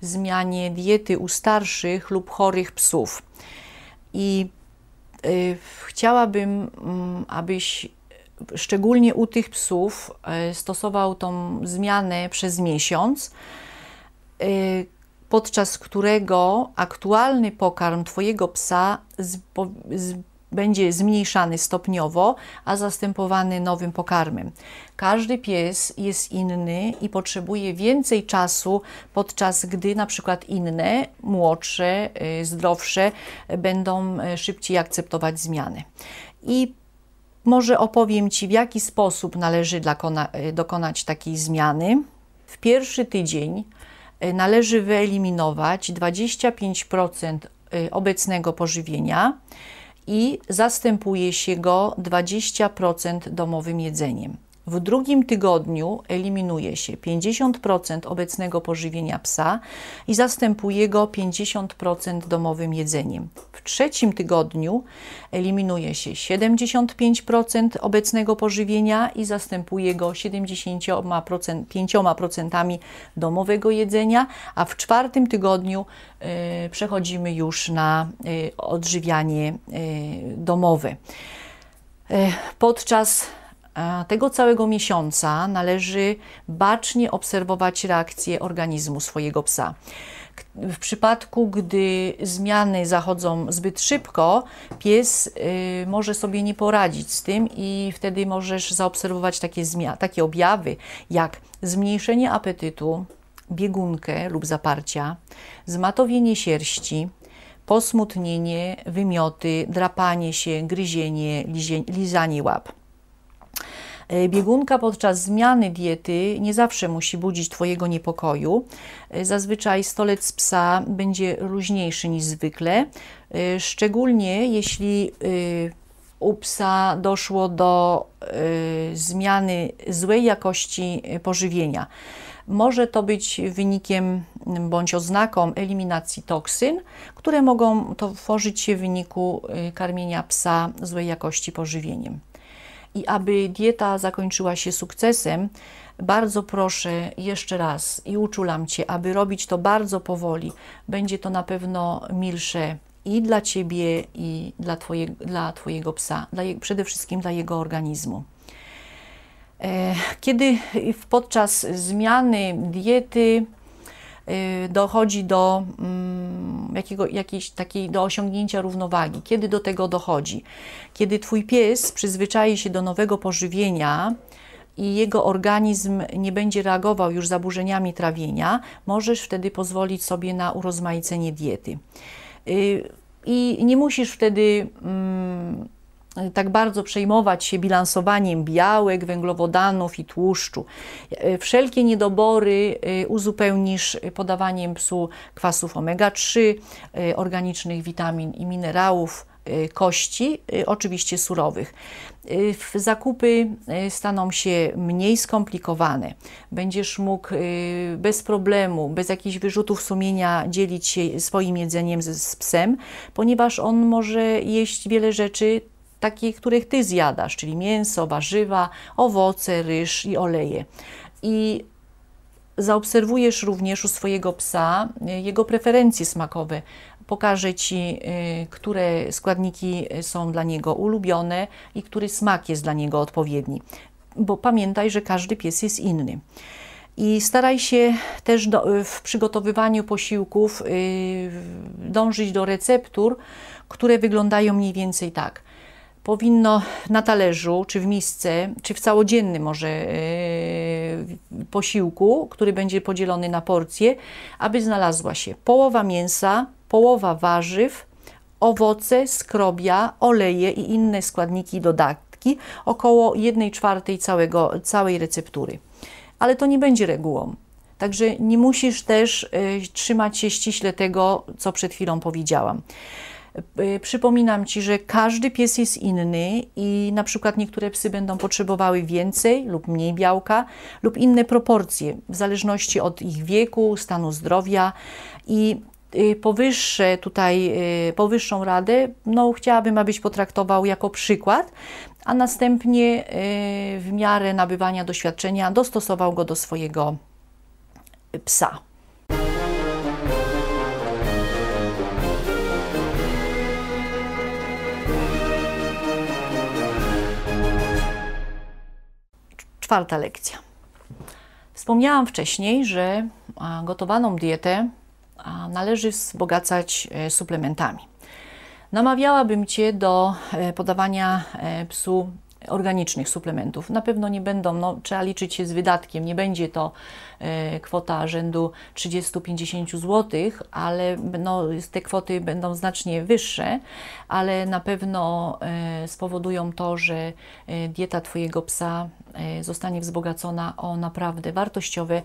Speaker 1: zmianie diety u starszych lub chorych psów. I y, chciałabym, mm, abyś szczególnie u tych psów stosował tą zmianę przez miesiąc podczas którego aktualny pokarm Twojego psa z, z, będzie zmniejszany stopniowo, a zastępowany nowym pokarmem. Każdy pies jest inny i potrzebuje więcej czasu, podczas gdy na przykład inne, młodsze, y, zdrowsze będą y, szybciej akceptować zmiany. I może opowiem Ci, w jaki sposób należy y, dokonać takiej zmiany. W pierwszy tydzień Y, należy wyeliminować 25% y, obecnego pożywienia i zastępuje się go 20% domowym jedzeniem. W drugim tygodniu eliminuje się 50% obecnego pożywienia psa i zastępuje go 50% domowym jedzeniem. W trzecim tygodniu eliminuje się 75% obecnego pożywienia i zastępuje go 75% domowego jedzenia, a w czwartym tygodniu y, przechodzimy już na y, odżywianie y, domowe. Podczas tego całego miesiąca należy bacznie obserwować reakcję organizmu swojego psa. W przypadku, gdy zmiany zachodzą zbyt szybko, pies y, może sobie nie poradzić z tym i wtedy możesz zaobserwować takie, takie objawy jak zmniejszenie apetytu, biegunkę lub zaparcia, zmatowienie sierści, posmutnienie, wymioty, drapanie się, gryzienie, lizanie łap. E, biegunka podczas zmiany diety nie zawsze musi budzić Twojego niepokoju. E, zazwyczaj stolec psa będzie luźniejszy niż zwykle, e, szczególnie jeśli u psa doszło do zmiany złej jakości pożywienia. Może to być wynikiem bądź oznaką eliminacji toksyn, które mogą tworzyć się w wyniku karmienia psa złej jakości pożywieniem. I aby dieta zakończyła się sukcesem, bardzo proszę jeszcze raz i uczulam Cię, aby robić to bardzo powoli. Będzie to na pewno milsze i dla Ciebie, i dla, twoje, dla Twojego psa, dla, przede wszystkim dla jego organizmu. E, kiedy podczas zmiany diety dochodzi do mm, jakiego, jakiejś takiej, do osiągnięcia równowagi. Kiedy do tego dochodzi? Kiedy Twój pies przyzwyczai się do nowego pożywienia, i jego organizm nie będzie reagował już zaburzeniami trawienia, możesz wtedy pozwolić sobie na urozmaicenie diety. Y, I nie musisz wtedy mm, tak bardzo przejmować się bilansowaniem białek, węglowodanów i tłuszczu. Y, wszelkie niedobory y, uzupełnisz podawaniem psu kwasów omega-3, organicznych witamin i minerałów, kości, oczywiście surowych. Y, zakupy y, staną się mniej skomplikowane. Będziesz mógł y, bez problemu, bez jakichś wyrzutów sumienia dzielić się swoim jedzeniem z, z psem, ponieważ on może jeść wiele rzeczy takich, których ty zjadasz, czyli mięso, warzywa, owoce, ryż i oleje. I zaobserwujesz również u swojego psa jego preferencje smakowe, Pokażę Ci, y, które składniki są dla niego ulubione i który smak jest dla niego odpowiedni. Bo pamiętaj, że każdy pies jest inny. I staraj się też do, w przygotowywaniu posiłków dążyć do receptur, które wyglądają mniej więcej tak. Powinno na talerzu, czy w misce, czy w całodziennym może yy, posiłku, który będzie podzielony na porcje, aby znalazła się połowa mięsa, połowa warzyw, owoce, skrobia, oleje i inne składniki dodatki, około 1 czwartej całego, całej receptury. Ale to nie będzie regułą. Także nie musisz też y, trzymać się ściśle tego, co przed chwilą powiedziałam. Y, przypominam Ci, że każdy pies jest inny i na przykład niektóre psy będą potrzebowały więcej lub mniej białka lub inne proporcje w zależności od ich wieku, stanu zdrowia i Y, powyższe tutaj, y, powyższą radę, no chciałabym, abyś potraktował jako przykład, a następnie w miarę nabywania doświadczenia dostosował go do swojego psa. Czwarta lekcja. Wspomniałam wcześniej, że gotowaną dietę należy wzbogacać e, suplementami. Namawiałabym Cię do e, podawania e, psu organicznych suplementów. Na pewno nie będą, no, trzeba liczyć się z wydatkiem, nie będzie to e, kwota rzędu 30-50 zł, ale no, te kwoty będą znacznie wyższe, ale na pewno e, spowodują to, że e, dieta Twojego psa e, zostanie wzbogacona o naprawdę wartościowe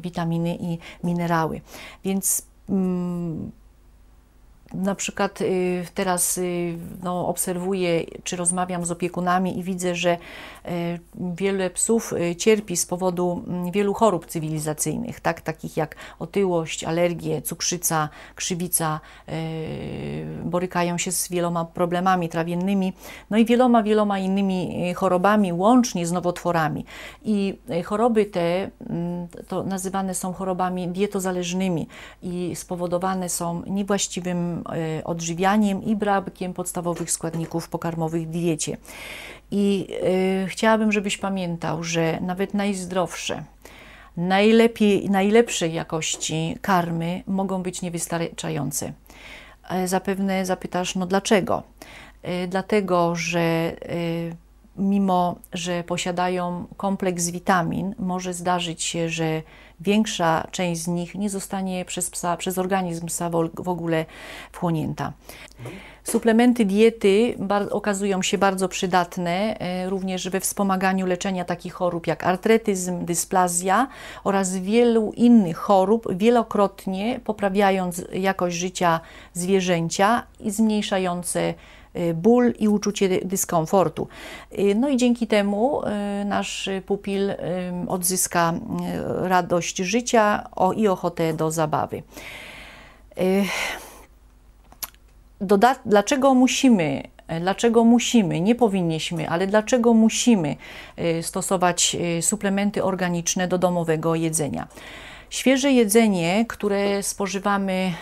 Speaker 1: witaminy i minerały. Więc mm, na przykład y, teraz y, no, obserwuję czy rozmawiam z opiekunami i widzę, że y, wiele psów cierpi z powodu mm, wielu chorób cywilizacyjnych, tak? takich jak otyłość, alergie, cukrzyca, krzywica, borykają się z wieloma problemami trawiennymi, no i wieloma, wieloma innymi chorobami, łącznie z nowotworami. I choroby te mm, to nazywane są chorobami dietozależnymi i spowodowane są niewłaściwym E, odżywianiem i brakiem podstawowych składników pokarmowych w diecie. I y, chciałabym, żebyś pamiętał, że nawet najzdrowsze, najlepiej, najlepszej jakości karmy mogą być niewystarczające. E, zapewne zapytasz, no dlaczego? Dlatego, że mimo że posiadają kompleks witamin, może zdarzyć się, że większa część z nich nie zostanie przez psa, przez organizm psa w ogóle wchłonięta. Suplementy diety okazują się bardzo przydatne e, również we wspomaganiu leczenia takich chorób jak artretyzm, dysplazja oraz wielu innych chorób, wielokrotnie poprawiając jakość życia zwierzęcia i zmniejszające ból i uczucie dyskomfortu. Y, no i dzięki temu y, nasz pupil odzyska radość życia i ochotę do zabawy. Doda dlaczego musimy dlaczego musimy, nie powinniśmy, ale dlaczego musimy stosować suplementy organiczne do domowego jedzenia? Świeże jedzenie, które spożywamy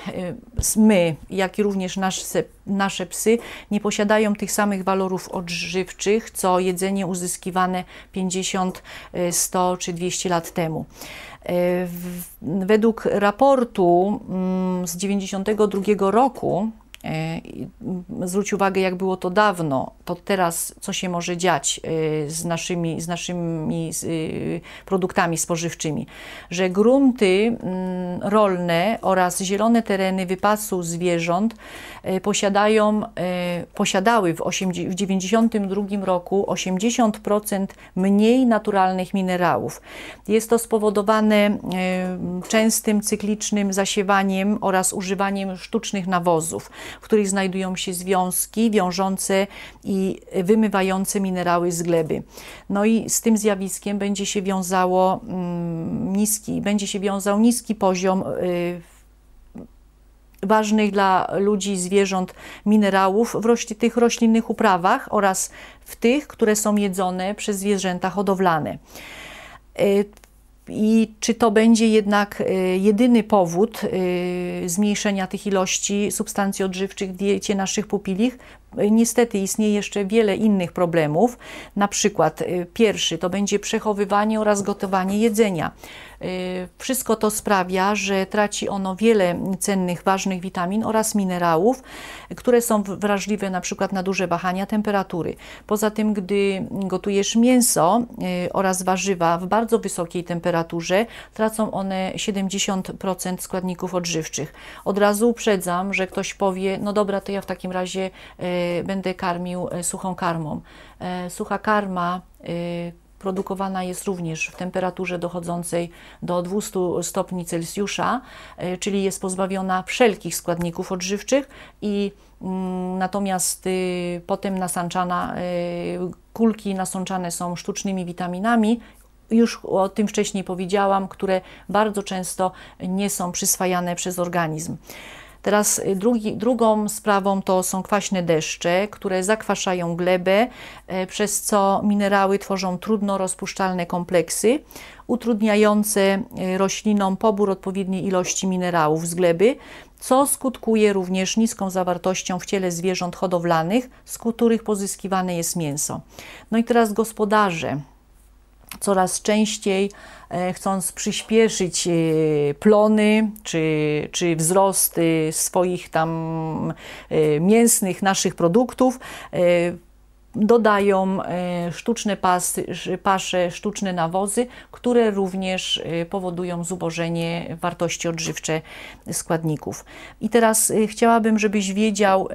Speaker 1: my, jak i również nasze, nasze psy, nie posiadają tych samych walorów odżywczych, co jedzenie uzyskiwane 50, 100 czy 200 lat temu. Według raportu mm, z 1992 roku zwróć uwagę, jak było to dawno, to teraz co się może dziać e, z naszymi, z naszymi e, produktami spożywczymi, że grunty mm, rolne oraz zielone tereny wypasu zwierząt posiadają, posiadały w 1992 roku 80% mniej naturalnych minerałów. Jest to spowodowane częstym cyklicznym zasiewaniem oraz używaniem sztucznych nawozów w których znajdują się związki wiążące i wymywające minerały z gleby. No i z tym zjawiskiem będzie się wiązało mm, niski, będzie się wiązał niski poziom ważnych dla ludzi zwierząt minerałów w rośli, tych roślinnych uprawach oraz w tych, które są jedzone przez zwierzęta hodowlane. Y, i czy to będzie jednak e, jedyny powód e, zmniejszenia tych ilości substancji odżywczych w diecie naszych pupilich? Niestety istnieje jeszcze wiele innych problemów. Na przykład y, pierwszy to będzie przechowywanie oraz gotowanie jedzenia. Y, wszystko to sprawia, że traci ono wiele cennych, ważnych witamin oraz minerałów, które są wrażliwe na przykład na duże wahania temperatury. Poza tym, gdy gotujesz mięso y, oraz warzywa w bardzo wysokiej temperaturze, tracą one 70% składników odżywczych. Od razu uprzedzam, że ktoś powie, no dobra, to ja w takim razie będę karmił e, suchą karmą. E, sucha karma produkowana jest również w temperaturze dochodzącej do 200 stopni Celsjusza, czyli jest pozbawiona wszelkich składników odżywczych i mm, natomiast y, potem nasączana, kulki nasączane są sztucznymi witaminami, już o tym wcześniej powiedziałam, które bardzo często nie są przyswajane przez organizm. Teraz y, drugi, drugą sprawą to są kwaśne deszcze, które zakwaszają glebę, e, przez co minerały tworzą trudno rozpuszczalne kompleksy, utrudniające e, roślinom pobór odpowiedniej ilości minerałów z gleby, co skutkuje również niską zawartością w ciele zwierząt hodowlanych, z których pozyskiwane jest mięso. No i teraz gospodarze coraz częściej e, chcąc przyspieszyć e, plony czy, czy wzrost swoich tam e, mięsnych naszych produktów, dodają e, sztuczne pasy, pasze, sztuczne nawozy, które również e, powodują zubożenie wartości odżywcze składników. I teraz e, chciałabym, żebyś wiedział,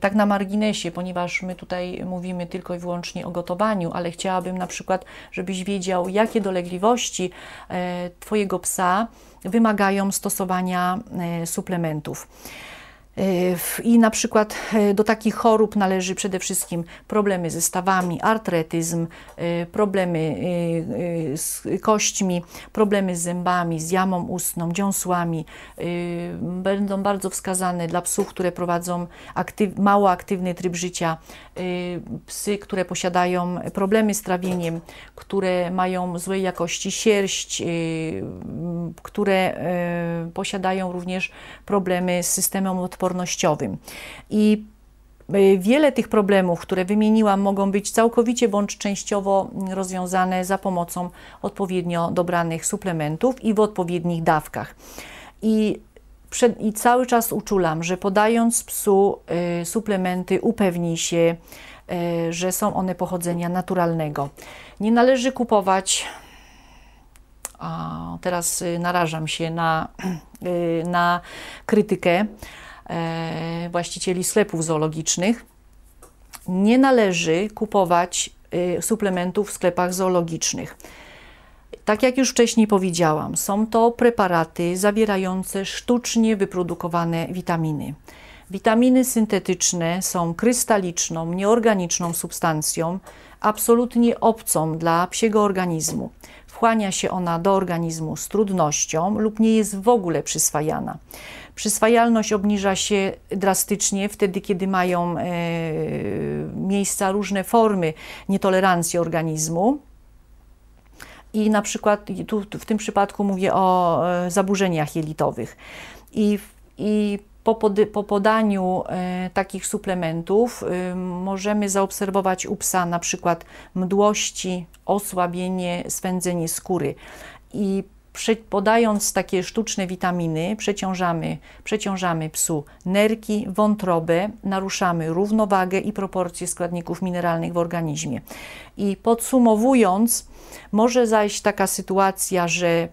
Speaker 1: tak na marginesie, ponieważ my tutaj mówimy tylko i wyłącznie o gotowaniu, ale chciałabym na przykład, żebyś wiedział, jakie dolegliwości Twojego psa wymagają stosowania suplementów. I na przykład e, do takich chorób należy przede wszystkim problemy ze stawami, artretyzm, e, problemy e, z kośćmi, problemy z zębami, z jamą ustną, dziąsłami. Będą bardzo wskazane dla psów, które prowadzą aktyw, mało aktywny tryb życia, psy, które posiadają problemy z trawieniem, które mają złej jakości sierść, które posiadają również problemy z systemem odpornościowym, odpornościowym. I e, Wiele tych problemów, które wymieniłam, mogą być całkowicie bądź częściowo rozwiązane za pomocą odpowiednio dobranych suplementów i w odpowiednich dawkach. I, i cały czas uczulam, że podając psu y, suplementy, upewnij się, y, że są one pochodzenia naturalnego. Nie należy kupować teraz narażam się na, na krytykę, właścicieli sklepów zoologicznych, nie należy kupować e, suplementów w sklepach zoologicznych. Tak jak już wcześniej powiedziałam, są to preparaty zawierające sztucznie wyprodukowane witaminy. Witaminy syntetyczne są krystaliczną, nieorganiczną substancją, absolutnie obcą dla psiego organizmu wchłania się ona do organizmu z trudnością lub nie jest w ogóle przyswajana. Przyswajalność obniża się drastycznie wtedy, kiedy mają e, miejsca różne formy nietolerancji organizmu. I na przykład tu, w tym przypadku mówię o e, zaburzeniach jelitowych. I, i po, pod, po podaniu e, takich suplementów e, możemy zaobserwować u psa na przykład mdłości, osłabienie, swędzenie skóry. I podając takie sztuczne witaminy, przeciążamy, przeciążamy psu nerki, wątrobę, naruszamy równowagę i proporcje składników mineralnych w organizmie. I podsumowując, może zajść taka sytuacja, że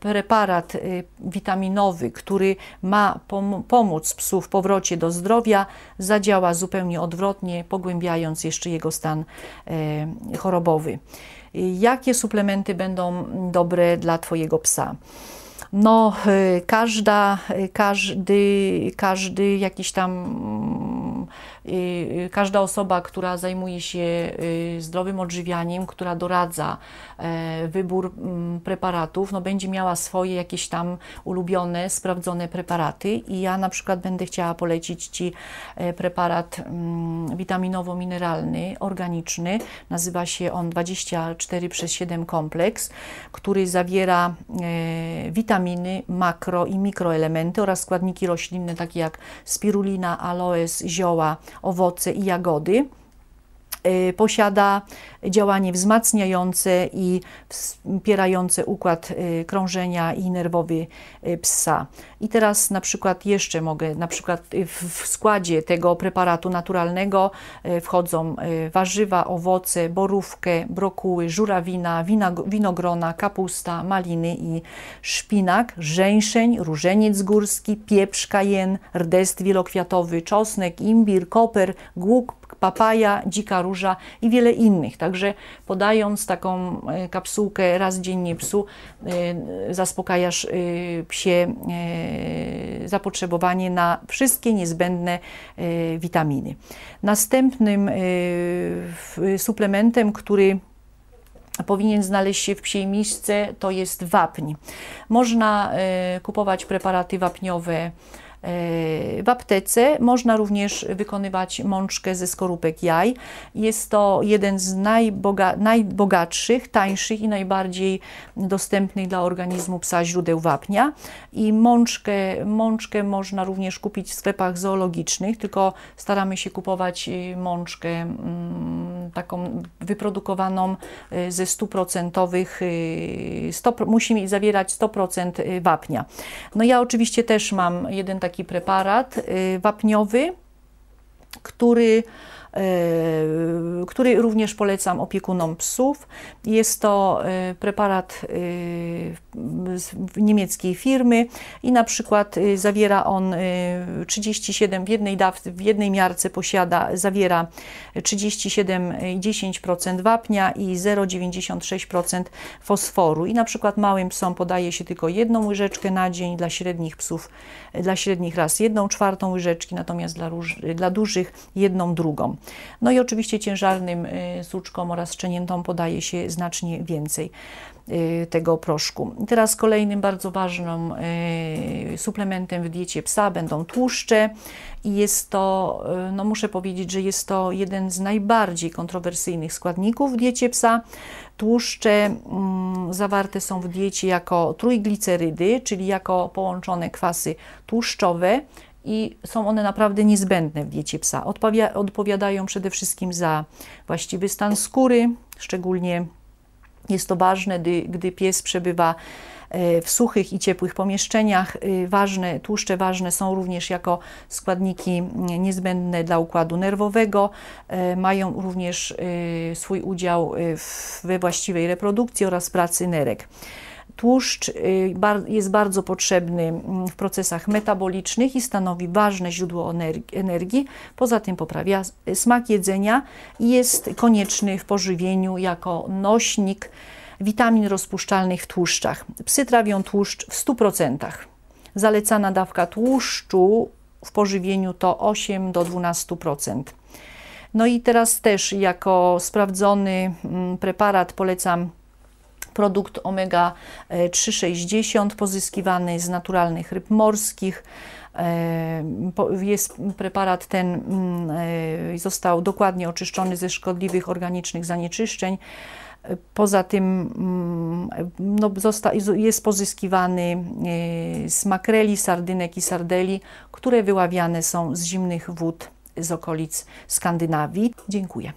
Speaker 1: preparat y, witaminowy, który ma pomóc psu w powrocie do zdrowia, zadziała zupełnie odwrotnie, pogłębiając jeszcze jego stan e, chorobowy jakie suplementy będą dobre dla Twojego psa. No, y, każda, y, każdy, każdy jakiś tam Y, każda osoba, która zajmuje się y, zdrowym odżywianiem, która doradza e, wybór mm, preparatów, no będzie miała swoje jakieś tam ulubione, sprawdzone preparaty i ja na przykład będę chciała polecić Ci e, preparat mm, witaminowo-mineralny, organiczny, nazywa się on 24 przez 7 kompleks, który zawiera e, witaminy, makro i mikroelementy oraz składniki roślinne takie jak spirulina, aloes, zioła, owoce i jagody. Y, posiada działanie wzmacniające i wspierające układ y, krążenia i nerwowy y, psa. I teraz na przykład jeszcze mogę, na przykład w składzie tego preparatu naturalnego wchodzą warzywa, owoce, borówkę, brokuły, żurawina, winogrona, kapusta, maliny i szpinak, żeńszeń, różeniec górski, pieprz kajen, rdest wielokwiatowy, czosnek, imbir, koper, głuk, papaja, dzika róża i wiele innych. Także podając taką kapsułkę raz dziennie psu, zaspokajasz psie zapotrzebowanie na wszystkie niezbędne witaminy. Następnym suplementem, który powinien znaleźć się w psiej misce, to jest wapń. Można kupować preparaty wapniowe w aptece można również wykonywać mączkę ze skorupek jaj. Jest to jeden z najboga najbogatszych, tańszych i najbardziej dostępnych dla organizmu psa źródeł wapnia. I mączkę, mączkę można również kupić w sklepach zoologicznych, tylko staramy się kupować y, mączkę mm, taką wyprodukowaną y, ze 100%, 100 y, musi zawierać 100% wapnia. No ja oczywiście też mam jeden taki taki preparat y, wapniowy, który który również polecam opiekunom psów. Jest to y, preparat y, niemieckiej firmy i na przykład zawiera on 37 w jednej w jednej miarce posiada, zawiera 37,10% wapnia i 0,96% fosforu. I na przykład małym psom podaje się tylko jedną łyżeczkę na dzień, dla średnich psów, dla średnich ras jedną czwartą łyżeczki, natomiast dla, dla dużych jedną drugą. No i oczywiście ciężarnym y, suczkom oraz szczeniętom podaje się znacznie więcej y, tego proszku. teraz kolejnym bardzo ważnym y, suplementem w diecie psa będą tłuszcze i jest to, no muszę powiedzieć, że jest to jeden z najbardziej kontrowersyjnych składników w diecie psa. Tłuszcze mm, zawarte są w diecie jako trójglicerydy, czyli jako połączone kwasy tłuszczowe i są one naprawdę niezbędne w diecie psa. odpowiadają przede wszystkim za właściwy stan skóry, szczególnie jest to ważne, gdy, gdy pies przebywa e, w suchych i ciepłych pomieszczeniach. E, ważne, tłuszcze ważne są również jako składniki niezbędne dla układu nerwowego. E, mają również swój udział we właściwej reprodukcji oraz pracy nerek. Tłuszcz y, jest bardzo potrzebny mm, w procesach metabolicznych i stanowi ważne źródło energii. Poza tym poprawia smak jedzenia i jest konieczny w pożywieniu jako nośnik witamin rozpuszczalnych w tłuszczach. Psy trawią tłuszcz w 100%. Zalecana dawka tłuszczu w pożywieniu to 8 do 12%. No i teraz też jako sprawdzony mm, preparat polecam produkt omega 360 pozyskiwany z naturalnych ryb morskich. E, jest preparat ten mm, e, został dokładnie oczyszczony ze szkodliwych organicznych zanieczyszczeń. Poza tym mm, no, jest pozyskiwany e, z makreli, sardynek i sardeli, które wyławiane są z zimnych wód z okolic Skandynawii. Dziękuję.